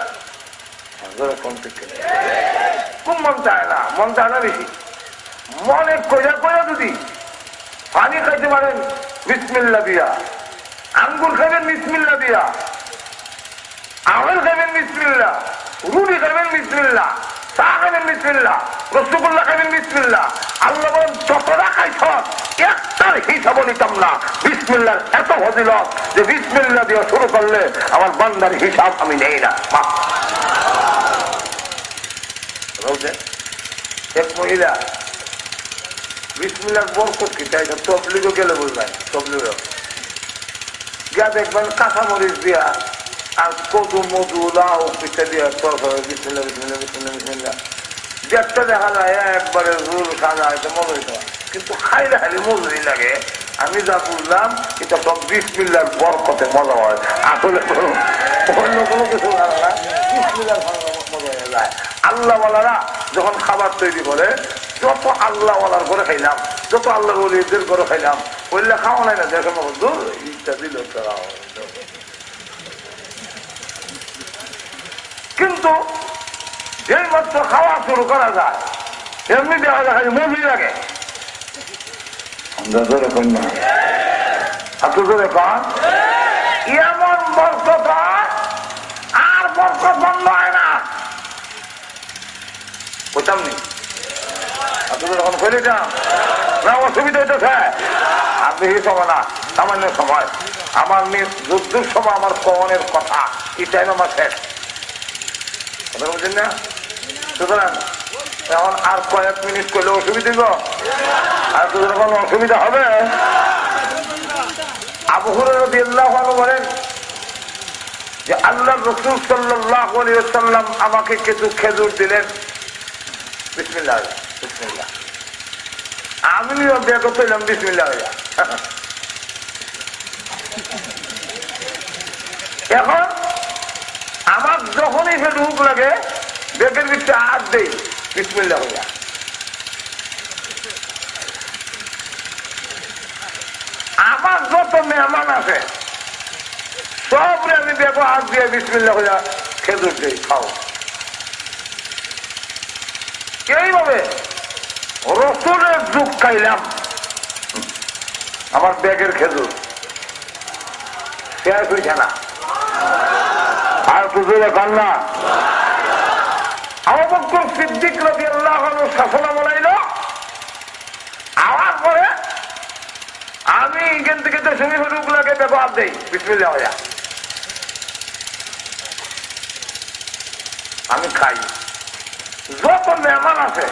যেরকম থেকে খুব মন চায় না, মন চায় না বেশি। মনে কইরা কইরা যদি পানি খাইতে পারেন বিসমিল্লা দিয়া। আঙ্গুর খাবেন বিসমিল্লা দিয়া। আমের খাবেন বিসমিল্লা। রুটি খাবেন বিসমিল্লা। চা খাবেন বিসমিল্লা। রসগোল্লা খাবেন বিসমিল্লা। আল্লাহ বলেন, যতটা খাইছ, একটার হিসাবও নিতাম না। বিসমিল্লার এত ফজিলত যে বিসমিল্লা দিয়ে শুরু করলে আমার বান্দার হিসাব আমি নেই না? এক মহিলা বিসমিল্লার বরকত কি? তাই তবলিগও গেলে বুঝবেন, তবলিগও। গিয়া দেখবেন কাঁচামরিচ দিয়া আর কদু, মধু, লাউ পিঠা দিয়া, তরকারি বিসমিল্লা বিসমিল্লা বিসমিল্লা বিসমিল্লা দেখতে দেখা যায় একবারে রুল সাজা হয়তো মজুরি দেওয়া কিন্তু খাইলে খালি মজুরি লাগে। আমি যা বুঝলাম, এটা সব বিসমিল্লার বরকতে মজা হয়। আসলে অন্য কোনো কিছু ভালো না। বিসমিল্লার মজা হয়ে যায়। আল্লাহ আল্লাহওয়ালারা যখন খাবার তৈরি করে যত আল্লাহওয়ালার করে খাইলাম, যত আল্লাহ বলিদের করে খাইলাম বললে খাওয়া নাই না দেখে দূর, ইচ্ছা দিল কিন্তু এই মাত্র খাওয়া শুরু করা যায়, এমনি দেখা যায় মজুরি লাগে। না? আপনি ধরে পান এমন বরকত বুঝতাম নি না, অসুবিধা আর না, সামান্য সময়। আমার যুদ্ধের আমার কথা কি টাইম আমার শেষ। কথা বুঝছেন না? সুতরাং, এখন আর কয়েক মিনিট করলে অসুবিধা গো। আর তোদের কোনো অসুবিধা হবে? আবু হুরাহ বলেন যে আল্লাহ আমাকে কিছু খেজুর দিলেন। বিসমিল্লাহ। আমিও দেখো পেলাম বিসমিল্লাহ হইয়া। এখন আমার যখনই সে লাগে দেই, বিসমিল্লাহ হইয়া। আমার যত মেহমান আছে সবরে আমি দেখো হাত দিয়ে বিসমিল্লা হইয়া খেজুর দিই, খাও। এইভাবে যুগ খাইলাম আমার ব্যাগের খেজুর। শেষ হইছে না আর কান্না আমার পক্ষ সিদ্দিক রবি আল্লাহ শাসনা বলাইল আমার পরে আমি এখান থেকে তো শুনি রূপগুলোকে ব্যবহার দেই। বিসমিল্লা হইয়া আমি খাই। যত মেহমান আছে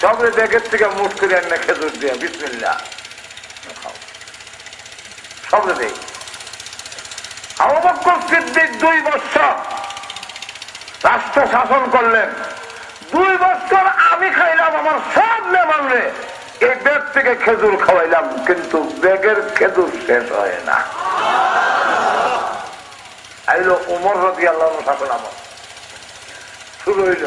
সবরে ব্যাগের থেকে মুঠ করে এনে খেজুর দিয়ে বিসমিল্লা সবরে সিদ্দিক দুই বছর রাষ্ট্র শাসন করলেন। দুই বছর আমি খাইলাম, আমার সব মেহমানরে এই ব্যাগ থেকে খেজুর খাওয়াইলাম, কিন্তু ব্যাগের খেজুর শেষ হয় না। আইলো উমর রদি আল্লাহ শাসন আমার। শুরু হইল।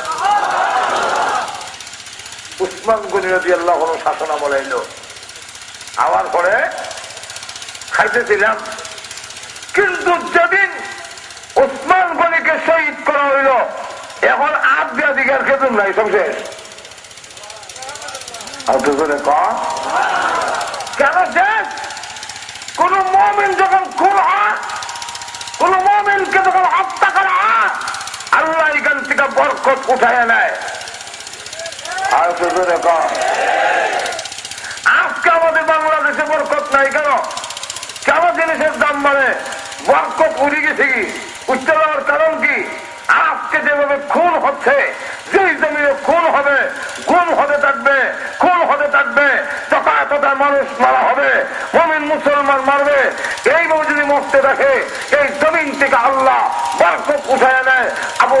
উসমান গনি রবি আল্লাহ শাসন আমল এলো আমার পরে খাইতেছিলাম। কিন্তু যেদিন উসমান গনিকে শহীদ করা হইল, এখন দিয়া দিঘার নাই সব কন কেন শেষ? কোন মমিন যখন খুন হয়, কোন মমিনকে যখন হত্যা করা হয়, আল্লাহ এখান থেকে বরকত উঠায় নেয় দুজনে আজকে আমাদের বাংলাদেশে বরকত নাই কেন? কেন জিনিসের দাম বাড়ে? বরকত উড়ে গেছে কি? উঠতে যাওয়ার কারণ কি? আজকে যেভাবে খুন হচ্ছে, যেই জমিনে খুন হবে খুন হতে থাকবে, খুন হতে থাকবে তথায় মানুষ মারা হবে, মমিন মুসলমান মারবে। এইভাবে যদি মরতে দেখে এই জমিন থেকে আল্লাহ বরকত উঠায় নেয় আবু রবি আল্লাহ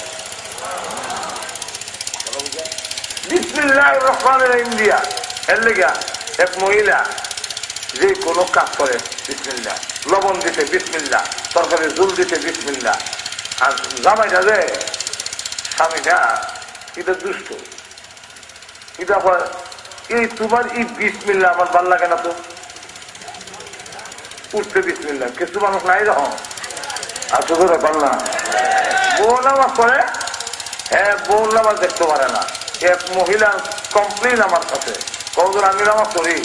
বিসমিল্লাহ রহমানের ইন্ডিয়া এর লেগা এক মহিলা যে কোনো কাজ করে বিসমিল্লা লবণ দিতে বিসমিল্লা তরকারি জুল দিতে বিসমিল্লা আর জামাইটা যে, স্বামীটা এটা দুষ্ট। এটা এই তোমার এই বিসমিল্লা আমার ভালো লাগে না তো। উঠতে বিসমিল্লা কিছু মানুষ নাই রকম আর ব্যাপার না বউ নামাজ করে হ্যাঁ বউ নামাজ দেখতে পারে না। এক মহিলা কমপ্লেন আমার কাছে। কতদিন আমি নামাজ করি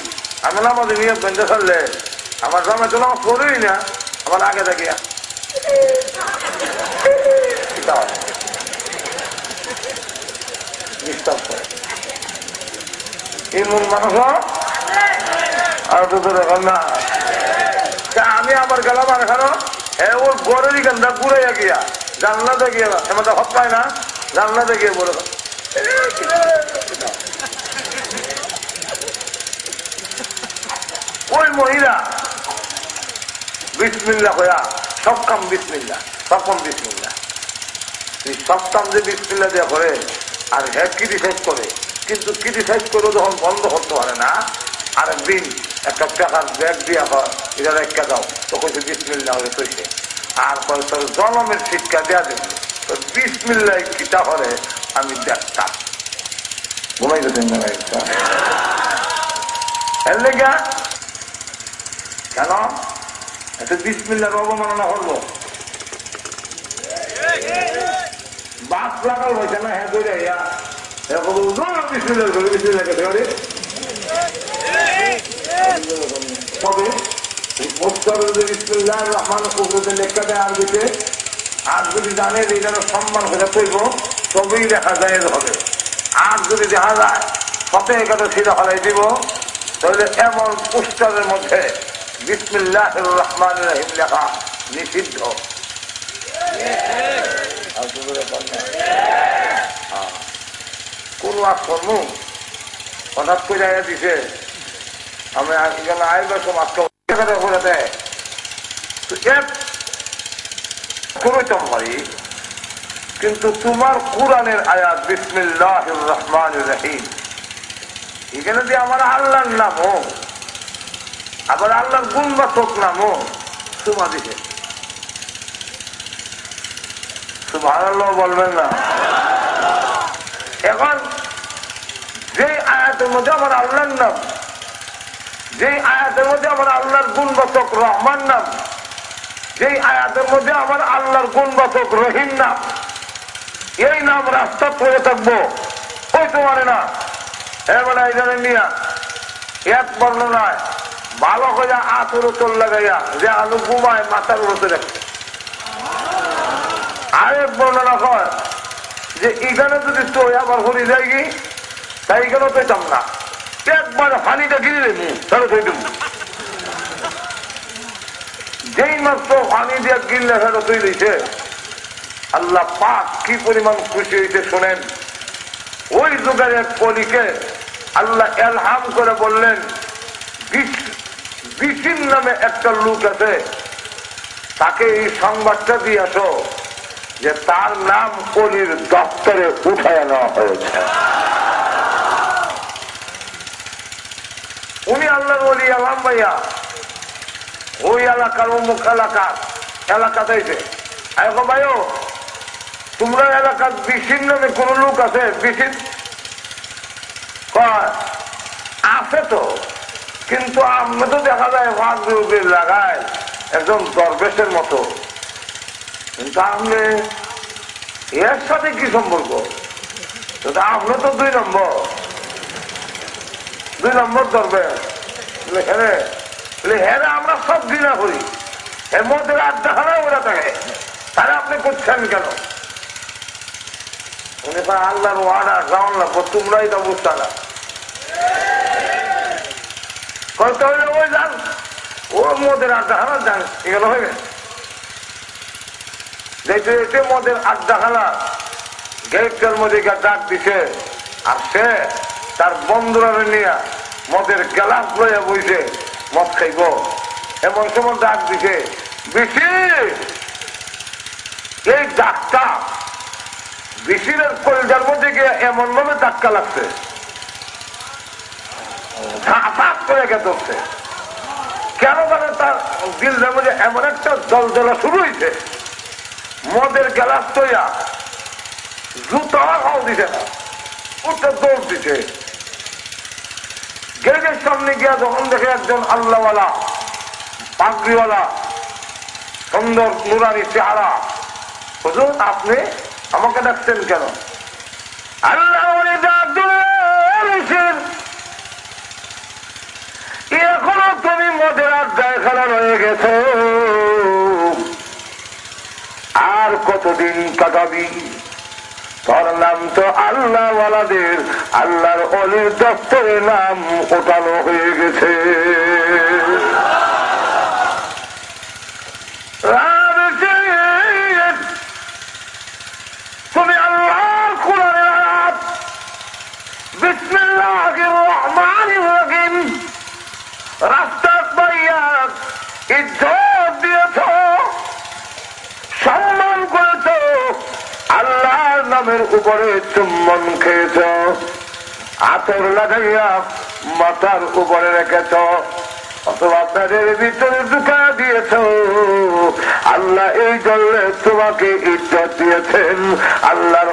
আমি নামাজ নিয়ে বেঁধে ফেললে আমার জামে তো নামাজ করি না। আমার আগে তো তো না। আমি আবার গেলাম আর এখানে। হ্যাঁ ওর গড়েরই গান্দা ঘুরে গিয়া জানলাতে গিয়ে এমন হপ পায় না জানলাতে গিয়ে বলে ওই মহিলা। বিসমিল্লা হইয়া সব কাম বিসমিল্লা সব কাম বিসমিল্লা এই সব কাম যে বিসমিল্লা দেওয়া করে, আর হ্যাঁ ক্রিটিসাইজ করে, কিন্তু ক্রিটিসাইজ করে যখন বন্ধ করতে পারে না আর একদিন একটা টাকার ব্যাগ দিয়া হয় এটা রেখা দাও তো কইছে বিসমিল্লা হলে কইছে আর তোর জনমের শিক্ষা দেওয়া দেবে। তো বিসমিল্লাই কিতা হলে আমি দেখতাম ঘুমাই যেতেন না এর লেগা কেন? এত বিসমিল্লার অবমাননা হলো। বাস লাগাল হয়েছে না হ্যাঁ করে বিসমিল্লার করে বিসমিল্লাকে ধরে তবে বিসমিল্লাহ রহমান কুকুরতে লেখা দেয় আরবিতে আর যদি জানে যে এটার সম্মান করে করব তবেই দেখা যায় হবে আর যদি দেখা যায়, সতে একাদশ সিরা হলাই দিব, তাহলে এমন পুস্তকের মধ্যে বিসমিল্লাহ রহমান রহিম লেখা নিষিদ্ধ? হ্যাঁ। কোন শোনো হঠাৎ করে দিছে, আমি এখানে সময় আজকে করে দেয়। তো পারি কিন্তু তোমার কোরআনের আয়াত বিসমিল্লাহ রহমান রহিম। এখানে যে আমার আল্লাহর নামও আবার আল্লাহর গুণবাচক নামও তোমা দিছে সুবহানাল্লাহ বলবেন না। এখন যে আয়াতের মধ্যে আমার আল্লাহর নাম যে আয়াতের মধ্যে আমার আল্লাহর গুণবাচক রহমান নাম, যেই আয়াতের মধ্যে আমার আল্লাহর গুণবাচক রহিম নাম, এই নাম রাস্তা পড়ে থাকব। ওই তোমার না। এবার এখানে নিয়া এক বর্ণনায় ভালো হইয়া আতর চল লাগাইয়া যে আলু ঘুমায়, মাথার উপরে রাখছে আরেক বর্ণনা হয় যে এখানে যদি তো আবার হরি যাই তাই এখানেও পেতাম না। একবার পানিটা গিরে দেবো, তাহলে তুই দেবো যেই মাত্র পানি দিয়ে গিললে ফেরত তুই দিছে আল্লাহ পাক কি পরিমাণ খুশি হয়েছে শোনেন। ওই যুগের এক কলিকে আল্লাহ এলহাম করে বললেন বিচিন নামে একটা লোক আছে, তাকে এই সংবাদটা দিয়ে আসো যে তার নাম কলির দপ্তরে উঠায় নেওয়া হয়েছে। উনি আল্লাহর বলি আলাম ভাইয়া। ওই এলাকার অমুক এলাকার এলাকাতে এসে এখন ভাইও তোমরা এলাকার বিশিন নামে কোন লোক আছে কয়, আছে তো কিন্তু আমি তো দেখা যায় ভাগ রোগের লাগায় একজন দরবেশের মতো। কিন্তু আপনি এর সাথে কি সম্পর্ক? আপনি তো দুই নম্বর। দুই নম্বর দরবেশ হ্যাঁ হ্যাঁ আমরা সব ঘৃণা করি। এর মধ্যে আড্ডা খানায় ওরা থাকে তাহলে আপনি করছেন কেন? উনি আল্লাহর ওয়ার্ডার গাউন লাগবো তোমরাই তো বুঝতে না কত হইলে ওই যান। ও মদের আড্ডা খানা যান, এগুলো হয়ে গেছে। যেতে যেতে মদের আড্ডা খানা গেটের মধ্যে ডাক দিছে, আর সে তার বন্ধুরা নিয়ে মদের গেলাস লইয়া বইছে, মদ খাইব। এমন সময় ডাক দিছে, বেশি! এই ডাকটা বিশিরের কলজার মধ্যে গিয়ে এমন ভাবে ধাক্কা লাগছে। কেন মানে তার দিলটার মধ্যে এমন একটা জল জ্বলা শুরু হয়েছে মদের গেলাস তৈয়া জুতো খাও দিছে না ওটা দৌড় দিছে। গেটের সামনে গিয়া যখন দেখে একজন আল্লাহওয়ালা, পাগড়িওয়ালা, সুন্দর নুরানি চেহারা, হুজুর, আপনি আমাকে ডাকছেন কেন? আল্লাহ এখনও তুমি মদের আড্ডায় খেলা রয়ে গেছো। আর কতদিন কাটাবি নাম তো আল্লাহ ওয়ালাদের। আল্লাহর অলির দপ্তরে নাম ওঠানো হয়ে গেছে তুমি আল্লাহর কোরআনের আয়াত বিসমিল্লাহির রহমানির রহিম রাস্তা পাইয়া ইজ্জত দিয়েছ আল্লাহর উপরে চুম্বন খেয়েছ। আতর লাগাইয়া মাথার উপরে রেখেছ। অথবা আল্লাহ এই তোমাকে দিয়েছেন। আল্লাহর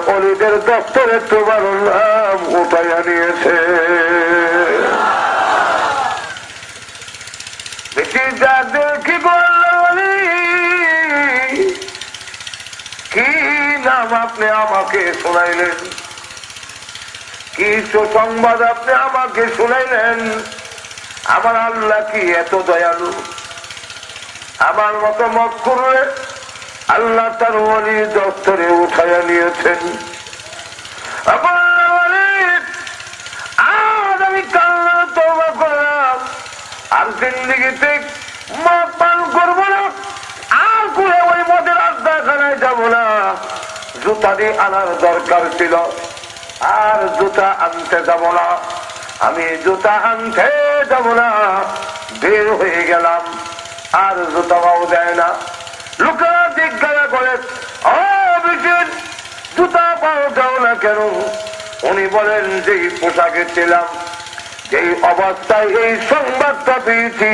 দপ্তরে তোমার নাম উঠাইয়া নিয়েছে। বেশি আপনি আমাকে শোনাইলেন। কি সুসংবাদ আপনি আমাকে শুনাইলেন? আমার আল্লাহ কি এত দয়ালু? আমার মতো মত করলে আল্লাহ তার অলি দপ্তরে উঠাইয়া নিয়েছেন। আমি কান্না তবা করলাম। আর জিন্দিগিতে মদ পান করব না। আর করে ওই মদের আড্ডাখানায় যাব না। জুতা দিয়ে আনার দরকার ছিল। আর জুতা আনতে যাব না। আমি জুতা আনতে যাব না। বের হয়ে গেলাম। আর জুতা পাও দেয় না। লোকেরা জিজ্ঞাসা করে জুতা পাও যাও না কেন? উনি বলেন যে পোশাকে ছিলাম এই অবস্থায় এই সংবাদটা পেয়েছি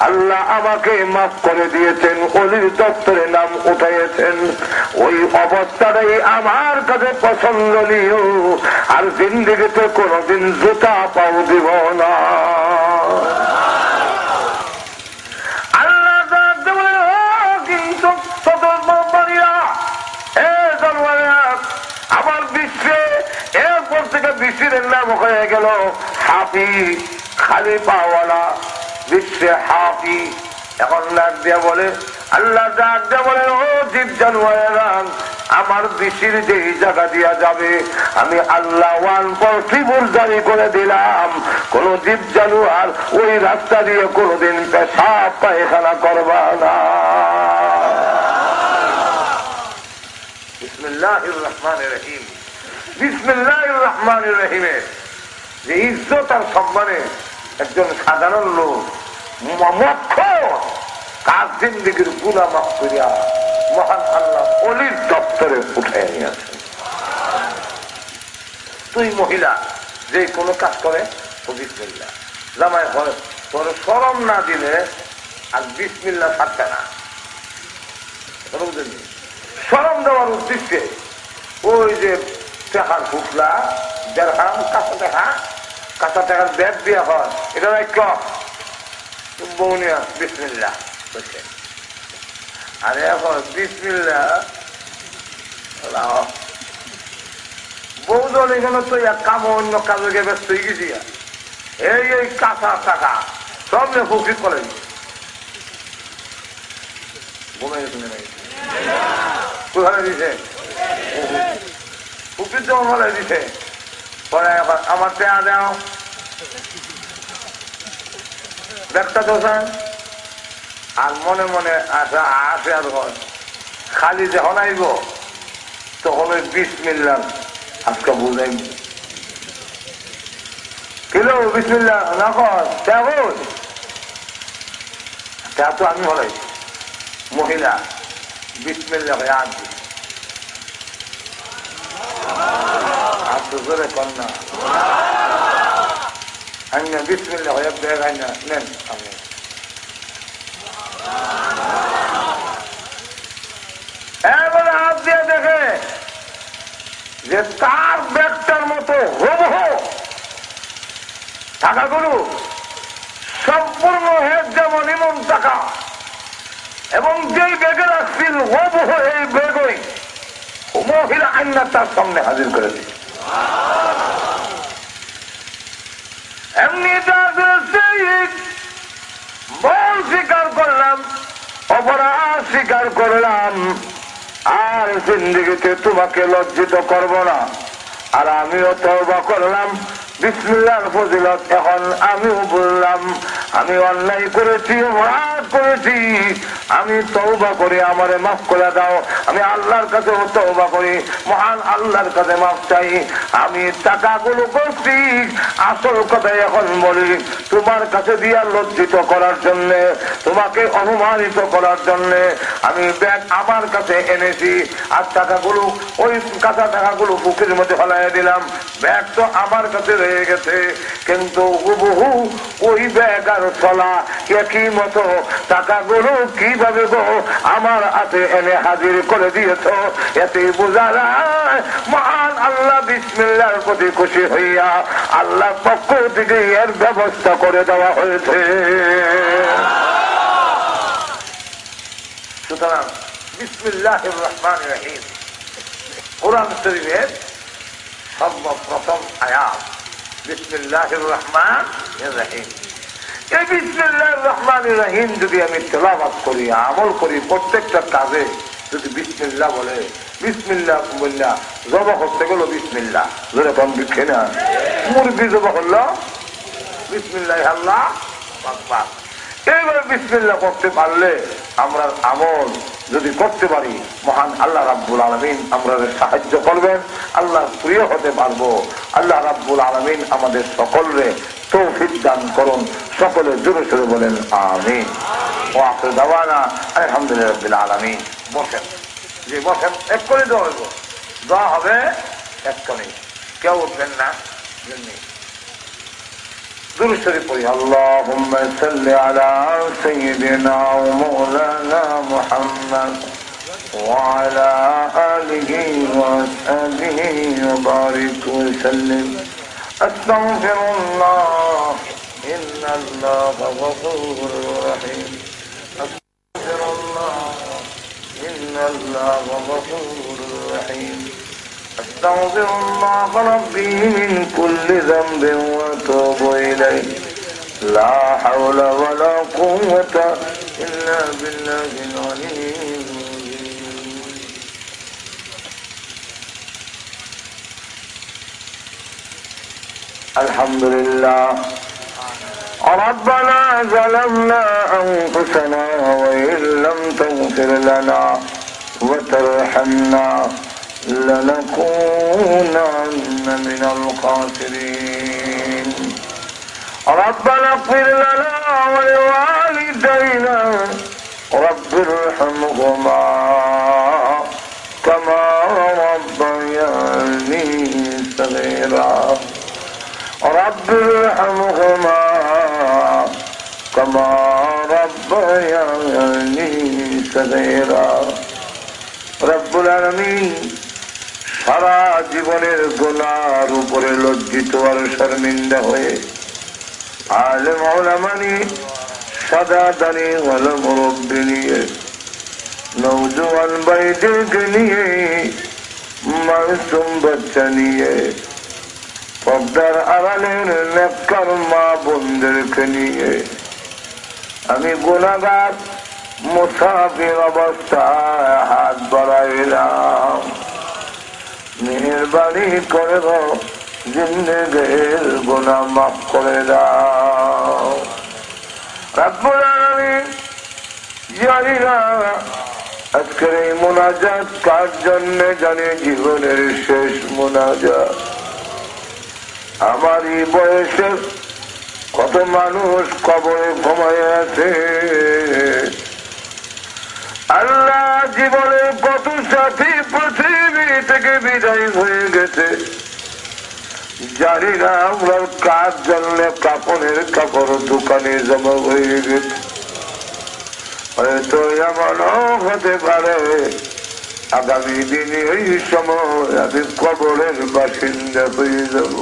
আল্লাহ আমাকে মাফ করে দিয়েছেন অলির দপ্তরে নাম উঠাইয়েছেন। ওই অবস্থাটাই আমার কাছে পছন্দনীয়। আর জিন্দিগিতে কোনোদিন জুতা পাও দিব না। আল্লাহ তাআলা বলেন, "ও কিন্তু সতর্কবাণীরা, এ জনগণেরা, আমার বিশ্বে এরপর থেকে বিশ্বের নাম হয়ে গেল হাফি খালি পাওয়ালা বিশ্বে হাফি। এখন ডাক দিয়ে বলে, আল্লাহ ডাক দিয়ে বলে, ও জীব জানুয়ারেরা আমার বিশ্বের যে জায়গা দিয়া যাবে, আমি আল্লাহ ওয়ান পর ত্রিপুর জারি করে দিলাম। কোন জীব জানুয়ার ওই রাস্তা দিয়ে কোনোদিন পেশাব, পায়খানা করবা না। বিসমিল্লাহির রহমানির রহিম। বিসমিল্লাহির রহমানির রহিমে যে ইজ্জত আর সম্মানে একজন সাধারণ লোক মক্ষ কাজ জিন্দিগির গুণা মাফ করিয়া মহান আল্লাহ অলির দপ্তরে উঠে নিয়েছেন তুই মহিলা যে কোনো কাজ করে বিসমিল্লা জামাই হয় তোর সরম না দিলে আর বিসমিল্লা থাকবে না? সরম দেওয়ার উদ্দেশ্যে ওই যে টাকার ফুটলা দেড়হাম, কাঁচা টাকা টাকার ব্যাগ দেওয়া হয়। এটা এক বৌনিয়া বিসমিল্লা বলছে আরে এখন বিসমিল্লা বৌদল এখানে তো এক কাম অন্য কাজে ব্যস্ত হয়ে গেছি। এই এই কাঁচা টাকা, সব নিয়ে করে কোথায় দিছে? ফুকির জমা দিছে। আবার আমার টেয়া দাও। ব্যাগটা দোষান আর মনে মনে আসা আসে আর খালি যখন আইব তখন ওই বিশ মিললাম আজকে বুঝাইব কিলো বিসমিল্লা না কর কেমন তা তো আমি হলাই। মহিলা বিসমিল্লা হয়ে তো জোরে কন্যা। আইনা বিসমিল্লা হয়ে নেন আপনি এবারে হাত দিয়ে দেখে যে তার ব্যাগটার মতো সম্পূর্ণ হেড যেমন ইমন টাকা এবং যেই ব্যাগে রাখছিল হবহ এই ব্যাগই মহিলা আইনা তার সামনে হাজির করে দিচ্ছে এমনি বল স্বীকার করলাম, অপরাধ স্বীকার করলাম। আর জিন্দিগিতে তোমাকে লজ্জিত করব না। আর আমিও তওবা করলাম। বিসমিল্লার ফজিলত এখন আমিও বললাম আমি অন্যায় করেছি, অপরাধ করেছি। আমি তৌবা করি আমারে মাফ করে দাও। আমি আল্লাহর কাছে তৌবা করি। মহান আল্লাহর কাছে মাফ চাই। আমি টাকাগুলো করছি। আসল কথা এখন বলি, তোমার কাছে দিয়া লজ্জিত করার জন্য, তোমাকে অপমানিত করার জন্য আমি ব্যাগ আমার কাছে এনেছি। আর টাকাগুলো, ওই কাঁচা টাকাগুলো বুকের মধ্যে ফেলাই দিলাম। ব্যাগ তো আমার কাছে রয়ে গেছে। কিন্তু হুবহু ওই ব্যাগ আর চলা একই মতো? টাকাগুলো কীভাবে গো? আমার হাতে এনে হাজির করে দিয়েছ। এতে বোঝা মহান আল্লাহ বিসমিল্লার প্রতি খুশি হইয়া আল্লাহ পক্ষ থেকে এর ব্যবস্থা করে দেওয়া হয়েছে। সুতরাং বিসমিল্লাহ রহমান রহিম। কোরআন শরীফের সর্বপ্রথম আয়াত। যদি আমি তেলাবাদ করি, আমল করি, প্রত্যেকটা কাজে যদি বিসমিল্লা বলে বিসমিল্লা বললা করতে গেল ধরে কম বিক্ষে না মুরগি জবা হল বিসমিল্লাহ আল্লাহ এইভাবে বিসমিল্লাহ করতে পারলে আমরা আমল যদি করতে পারি, মহান আল্লাহ রাব্বুল আলমিন আমরা সাহায্য করবেন আল্লাহ প্রিয় হতে পারব। আল্লাহ রাব্বুল আলমিন আমাদের সকলরে তৌফিক দান করুন, সকলে জোরে সরে বলেন, আমিন। ও আপনি দাওয়ানা, আলহামদুলিল্লাহ আলমিন। বসেন। যে বসেন, এক করে দেওয়া হইব। দেওয়া হবে এক করে কেউ উঠবেন না درسل قل اللهم صل على سيدنا ومولانا محمد وعلى آله وأصحابه وبارك وسلم. أستغفر الله. إن الله غفور رحيم. أستغفر الله. إن الله غفور رحيم. أستغفر الله ربي من كل ذنب وأتوب إليه لا حول ولا قوة إلا بالله العلي. العظيم الحمد لله ربنا ظلمنا أنفسنا وإن لم تغفر لنا وترحمنا لنكونن من الخاسرين. ربنا اغفر لنا ولوالدينا رب ارحمهما كما ربياني صغيرا رب ارحمهما كما ربياني صغيرا রব্বুল আলমিন সারা জীবনের গোনার উপরে লজ্জিত আর শর্মিন্দা হয়ে দানি হল মুরব্বী নিয়ে নৌজওয়ান বাইদেরকে নিয়ে মাসুম বাচ্চা নিয়ে পর্দার আড়ালের নেককার মা বোনদেরকে নিয়ে আমি গোনাগার মুসাফির অবস্থায় হাত বাড়াইলাম। মেহরবানি করে জিন্দগের গোনা মাফ করে দাও। আজকের এই মোনাজাত কার জন্য জানি? জীবনের শেষ মোনাজাত। আমার এই বয়সের কত মানুষ কবরে ঘুমায় আছে। আল্লাহ জীবনের কত সাথী পৃথিবী থেকে বিদায় হয়ে গেছে। জানি না আমরা কার জন্য কাপড়ের কাপড় দোকানে জমা হয়ে গেছে। হয়তো এমনও হতে পারে, আগামী দিনে এই সময় আমি কবরের বাসিন্দা হয়ে যাব।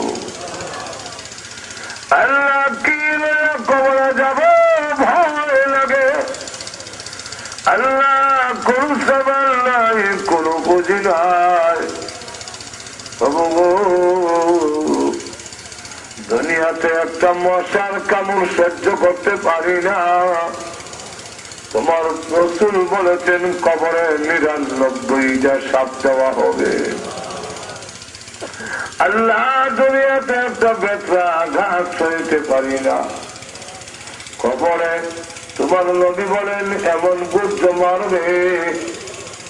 আল্লাহ কি কবরে যাব? ভয় লাগে। আল্লাহ কোন সবার নাই, কোন বুঝি নাই। দুনিয়াতে একটা মশার কামড় সহ্য করতে পারি না। তোমার রসুল বলেছেন, কবরে নিরানব্বইটা সাপ দেওয়া হবে। আল্লাহ দুনিয়াতে একটা বেতরা ঘাস সইতে পারি না। কবরে তোমার নবী বলেন, এমন গুজ্জ মারবে,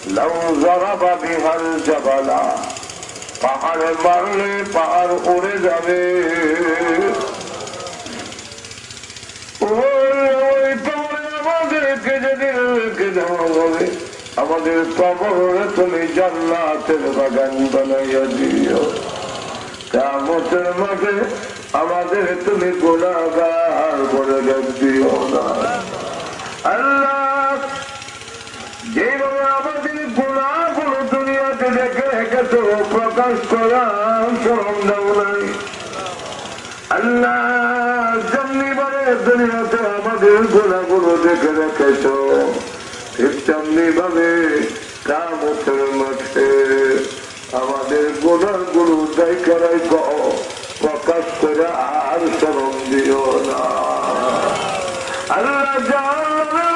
লাউ জরাবা বিহাল জাবালা। পাহাড়ে মারলে পাহাড় উড়ে যাবে। আমাদের কবরে তুমি জান্নাতের বাগান বানাইয়া দিও। কামতের মাঠে আমাদের তুমি গোলাগার বলে দিও না। আল্লাহ, যেভাবে আমাদের গুণাগুলো দুনিয়াতে দেখে রেখেছ, প্রকাশ করা দাও নাই। আল্লাহ দুনিয়াতে আমাদের গুণাগুলো দেখে রেখেছ। ঠিক তেমনি ভাবে কামতের মাঠে আমাদের গুণাগুলো দেখে রেখ। প্রকাশ করে আর সরম দিও না। আল্লাহ না।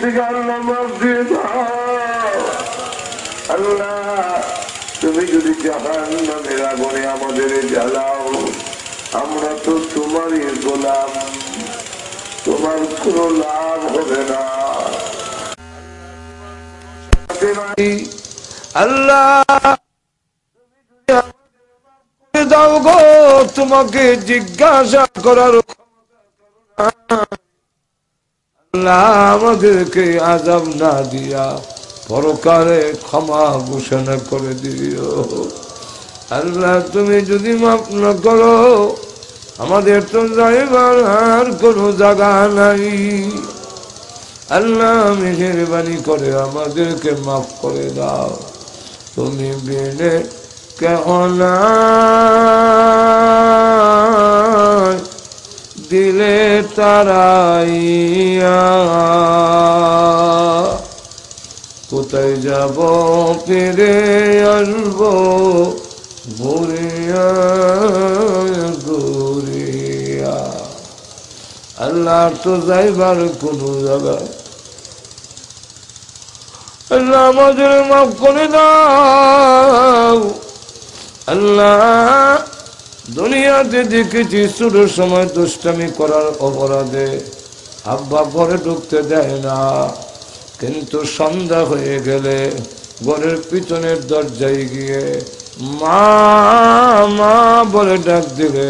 থেকে আল্লাহ দিয়ে আল্লাহ, তুমি যদি জাহান্নামের আগুনে আমাদের জ্বালাও, আমরা তো তোমারই গোলাম। তোমার কোনো লাভ হবে না। তোমাকে জিজ্ঞাসা করার আল্লাহ, আমাদেরকে আজাব না দিয়া। পরকারে ক্ষমা ঘোষণা করে দিও। আল্লাহ, তুমি যদি মাফ না করো, আমাদের তো যাইবার আর কোনো জায়গা নাই। আল্লাহ, মেহরবানি করে আমাদেরকে মাফ করে দাও। তুমি বিনে কেন দিলে তারাইয়া। কোথায় যাব, ফিরে আসব ঘুরিয়া ঘুরিয়া আল্লাহ তো যাইবার কোন জায়গায় আল্লাহ আমাদের মাফ করে দাও। আল্লাহ দুনিয়াতে দেখেছি, ছোট সময় দুষ্টামি করার অপরাধে আব্বা ঘরে ঢুকতে দেয় না। কিন্তু সন্ধ্যা হয়ে গেলে ঘরের পিছনের দরজায় গিয়ে, মা মা, বলে ডাক দিলে।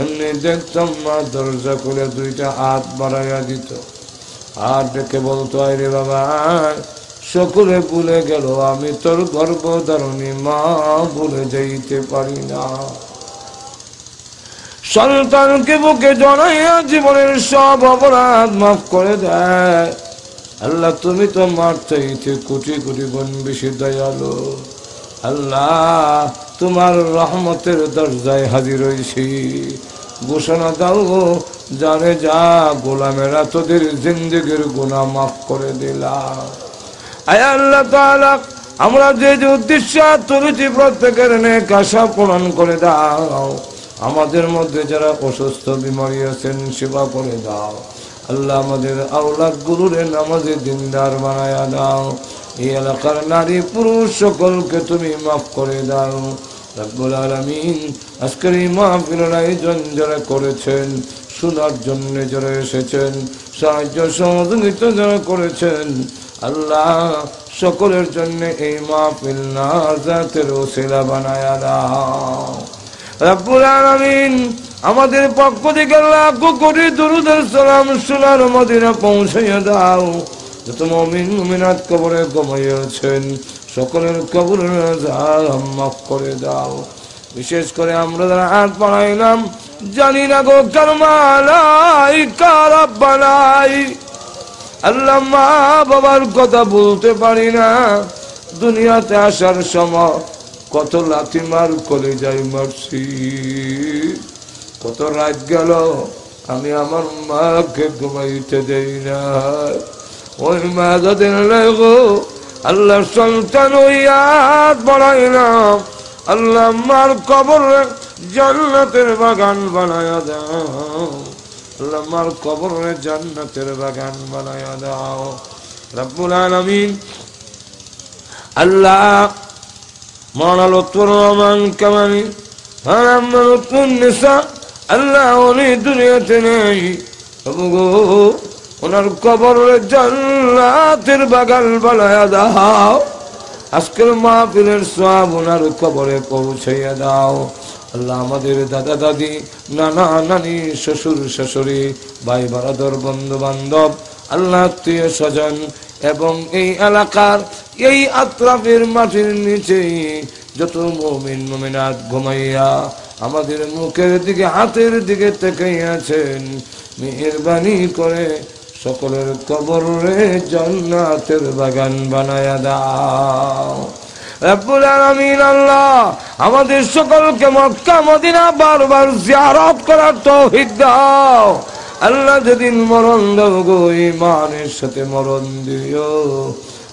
এমনি দেখতাম মা দরজা খুলে দুইটা হাত বাড়াইয়া দিত। আর ডেকে বলতো আরে বাবা সকলে ভুলে গেল, আমি তোর গর্ভধারণী, মা, ভুলে যাইতে পারি না। সন্তানকে বুকে জড়াইয়া জীবনের সব অপরাধ মাফ করে দেয়। আল্লাহ, তুমি তো মার চাইতে কোটি কোটি গুণ বেশি দয়ালু। আল্লাহ, তোমার রহমতের দরজায় হাজির হয়েছি ঘোষণা দাও জানে যা, গোলামেরা তোদের জিন্দগির গুণা মাফ করে দিলাম। আয় আল্লাহ আমরা যে যে উদ্দেশ্য তুলেছি প্রত্যেকের নেক পূরণ করে দাও। আমাদের মধ্যে যারা অসুস্থ, বিমারি আছেন, সেবা করে দাও। আল্লাহ আমাদের আওলাদ গুরুরে নামাজে দিনদার বানায়া দাও। এই এলাকার নারী পুরুষ সকলকে তুমি মাফ করে দাও। রব্বুল আলামিন আজকের এই মাহফিলের আয়োজন যারা করেছেন, শোনার জন্য যারা এসেছেন, সাহায্য সহযোগিতা যারা করেছেন, আল্লাহ সকলের জন্য এই মাহফিল নাজাতের ওসিলা বানায়া দাও। রব্বুল আলামিন আমাদের পক্ষ থেকে লাখ কোটি দুরুদের সালাম সোনার মদিনা পৌঁছাইয়া দাও। যত মমিন কবরে ঘুমাইয়াছেন, সকলের কবরের মাফ করে দাও। বিশেষ করে আমরা যারা হাত বাড়াইলাম, জানি না গো কারমালাই কারাবালাই আল্লাহ মা বাবার কথা বলতে পারি না। দুনিয়াতে আসার সময় কত লাথি মার করে যাই মারছি। কত রাত গেল, আমি আমার মাকে ঘুমাইতে দেই না ওই মা যাদের গো আল্লাহ সন্তান ওই হাত বাড়াইলাম আল্লাহ মার কবর জান্নাতের বাগান বানায়া দাও। আল্লাহ মার কবরে জান্নাতের বাগান বানায় দাও। রব্বুল আলামিন আল্লাহ মাওলানা লুৎফুর রহমান কামানি মাওলানা লুৎফুন নিসা আল্লাহ উনি দুনিয়াতে নেই। গো ওনার কবর জান্নাতের বাগান বানায়া দাও। আজকের মাহফিলের সব ওনার কবরে পৌঁছাইয়া দাও। আল্লাহ আমাদের দাদা দাদি, নানা নানি, শ্বশুর শাশুড়ি, ভাই বারাদর, বন্ধু বান্ধব আল্লাহ আত্মীয় স্বজন এবং এই এলাকার এই আত্রাফের মাটির নিচেই যত মমিন, মমিনাত ঘুমাইয়া আমাদের মুখের দিকে, হাতের দিকে তাকাইয়াছেন। মেহরবানি করে সকলের কবরে জান্নাতের বাগান বানায়া দাও। আল্লাহ আমাদের সকলকে মক্কা, মদিনা বারবার জিয়ারত করার তৌফিক দাও। আল্লাহ যেদিন মরণ দাও গো ইমানের সাথে মরণ দিও।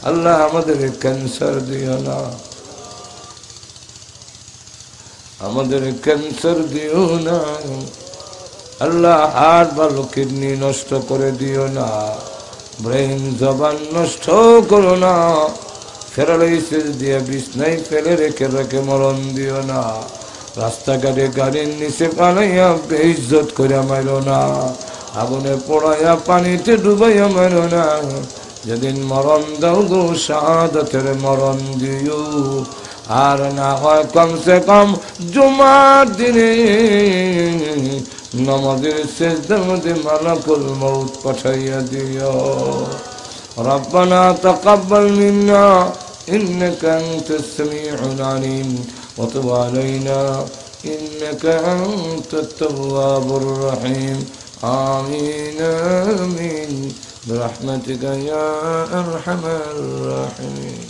আল্লাহ আমাদের ক্যান্সার দিও না। আমাদের ক্যান্সার দিও না। আল্লাহ হার্ট ভালো কিডনি নষ্ট করে দিও না। ব্রেন জবান নষ্ট করো না। ফেরালাইসিস দিয়ে বিছনাই ফেলে রেখে রেখে মরণ দিও না। রাস্তাঘাটে গাড়ির নিচে পালাইয়া বেইজ্জত করে মারো না। আগুনে পোড়াইয়া পানিতে ডুবাইয়া মারো না। যেদিন মরণ দাও গো, শাহাদাতের মরণ দিও। আর না হয় কমসে কম জুমার দিনে নমাজের শেষদের মধ্যে মালাকুল মৌত পাঠাইয়া দিও ربنا تقبل منا إنك أنت السميع العليم وتب علينا إنك أنت التواب الرحيم آمين آمين برحمتك يا أرحم الراحمين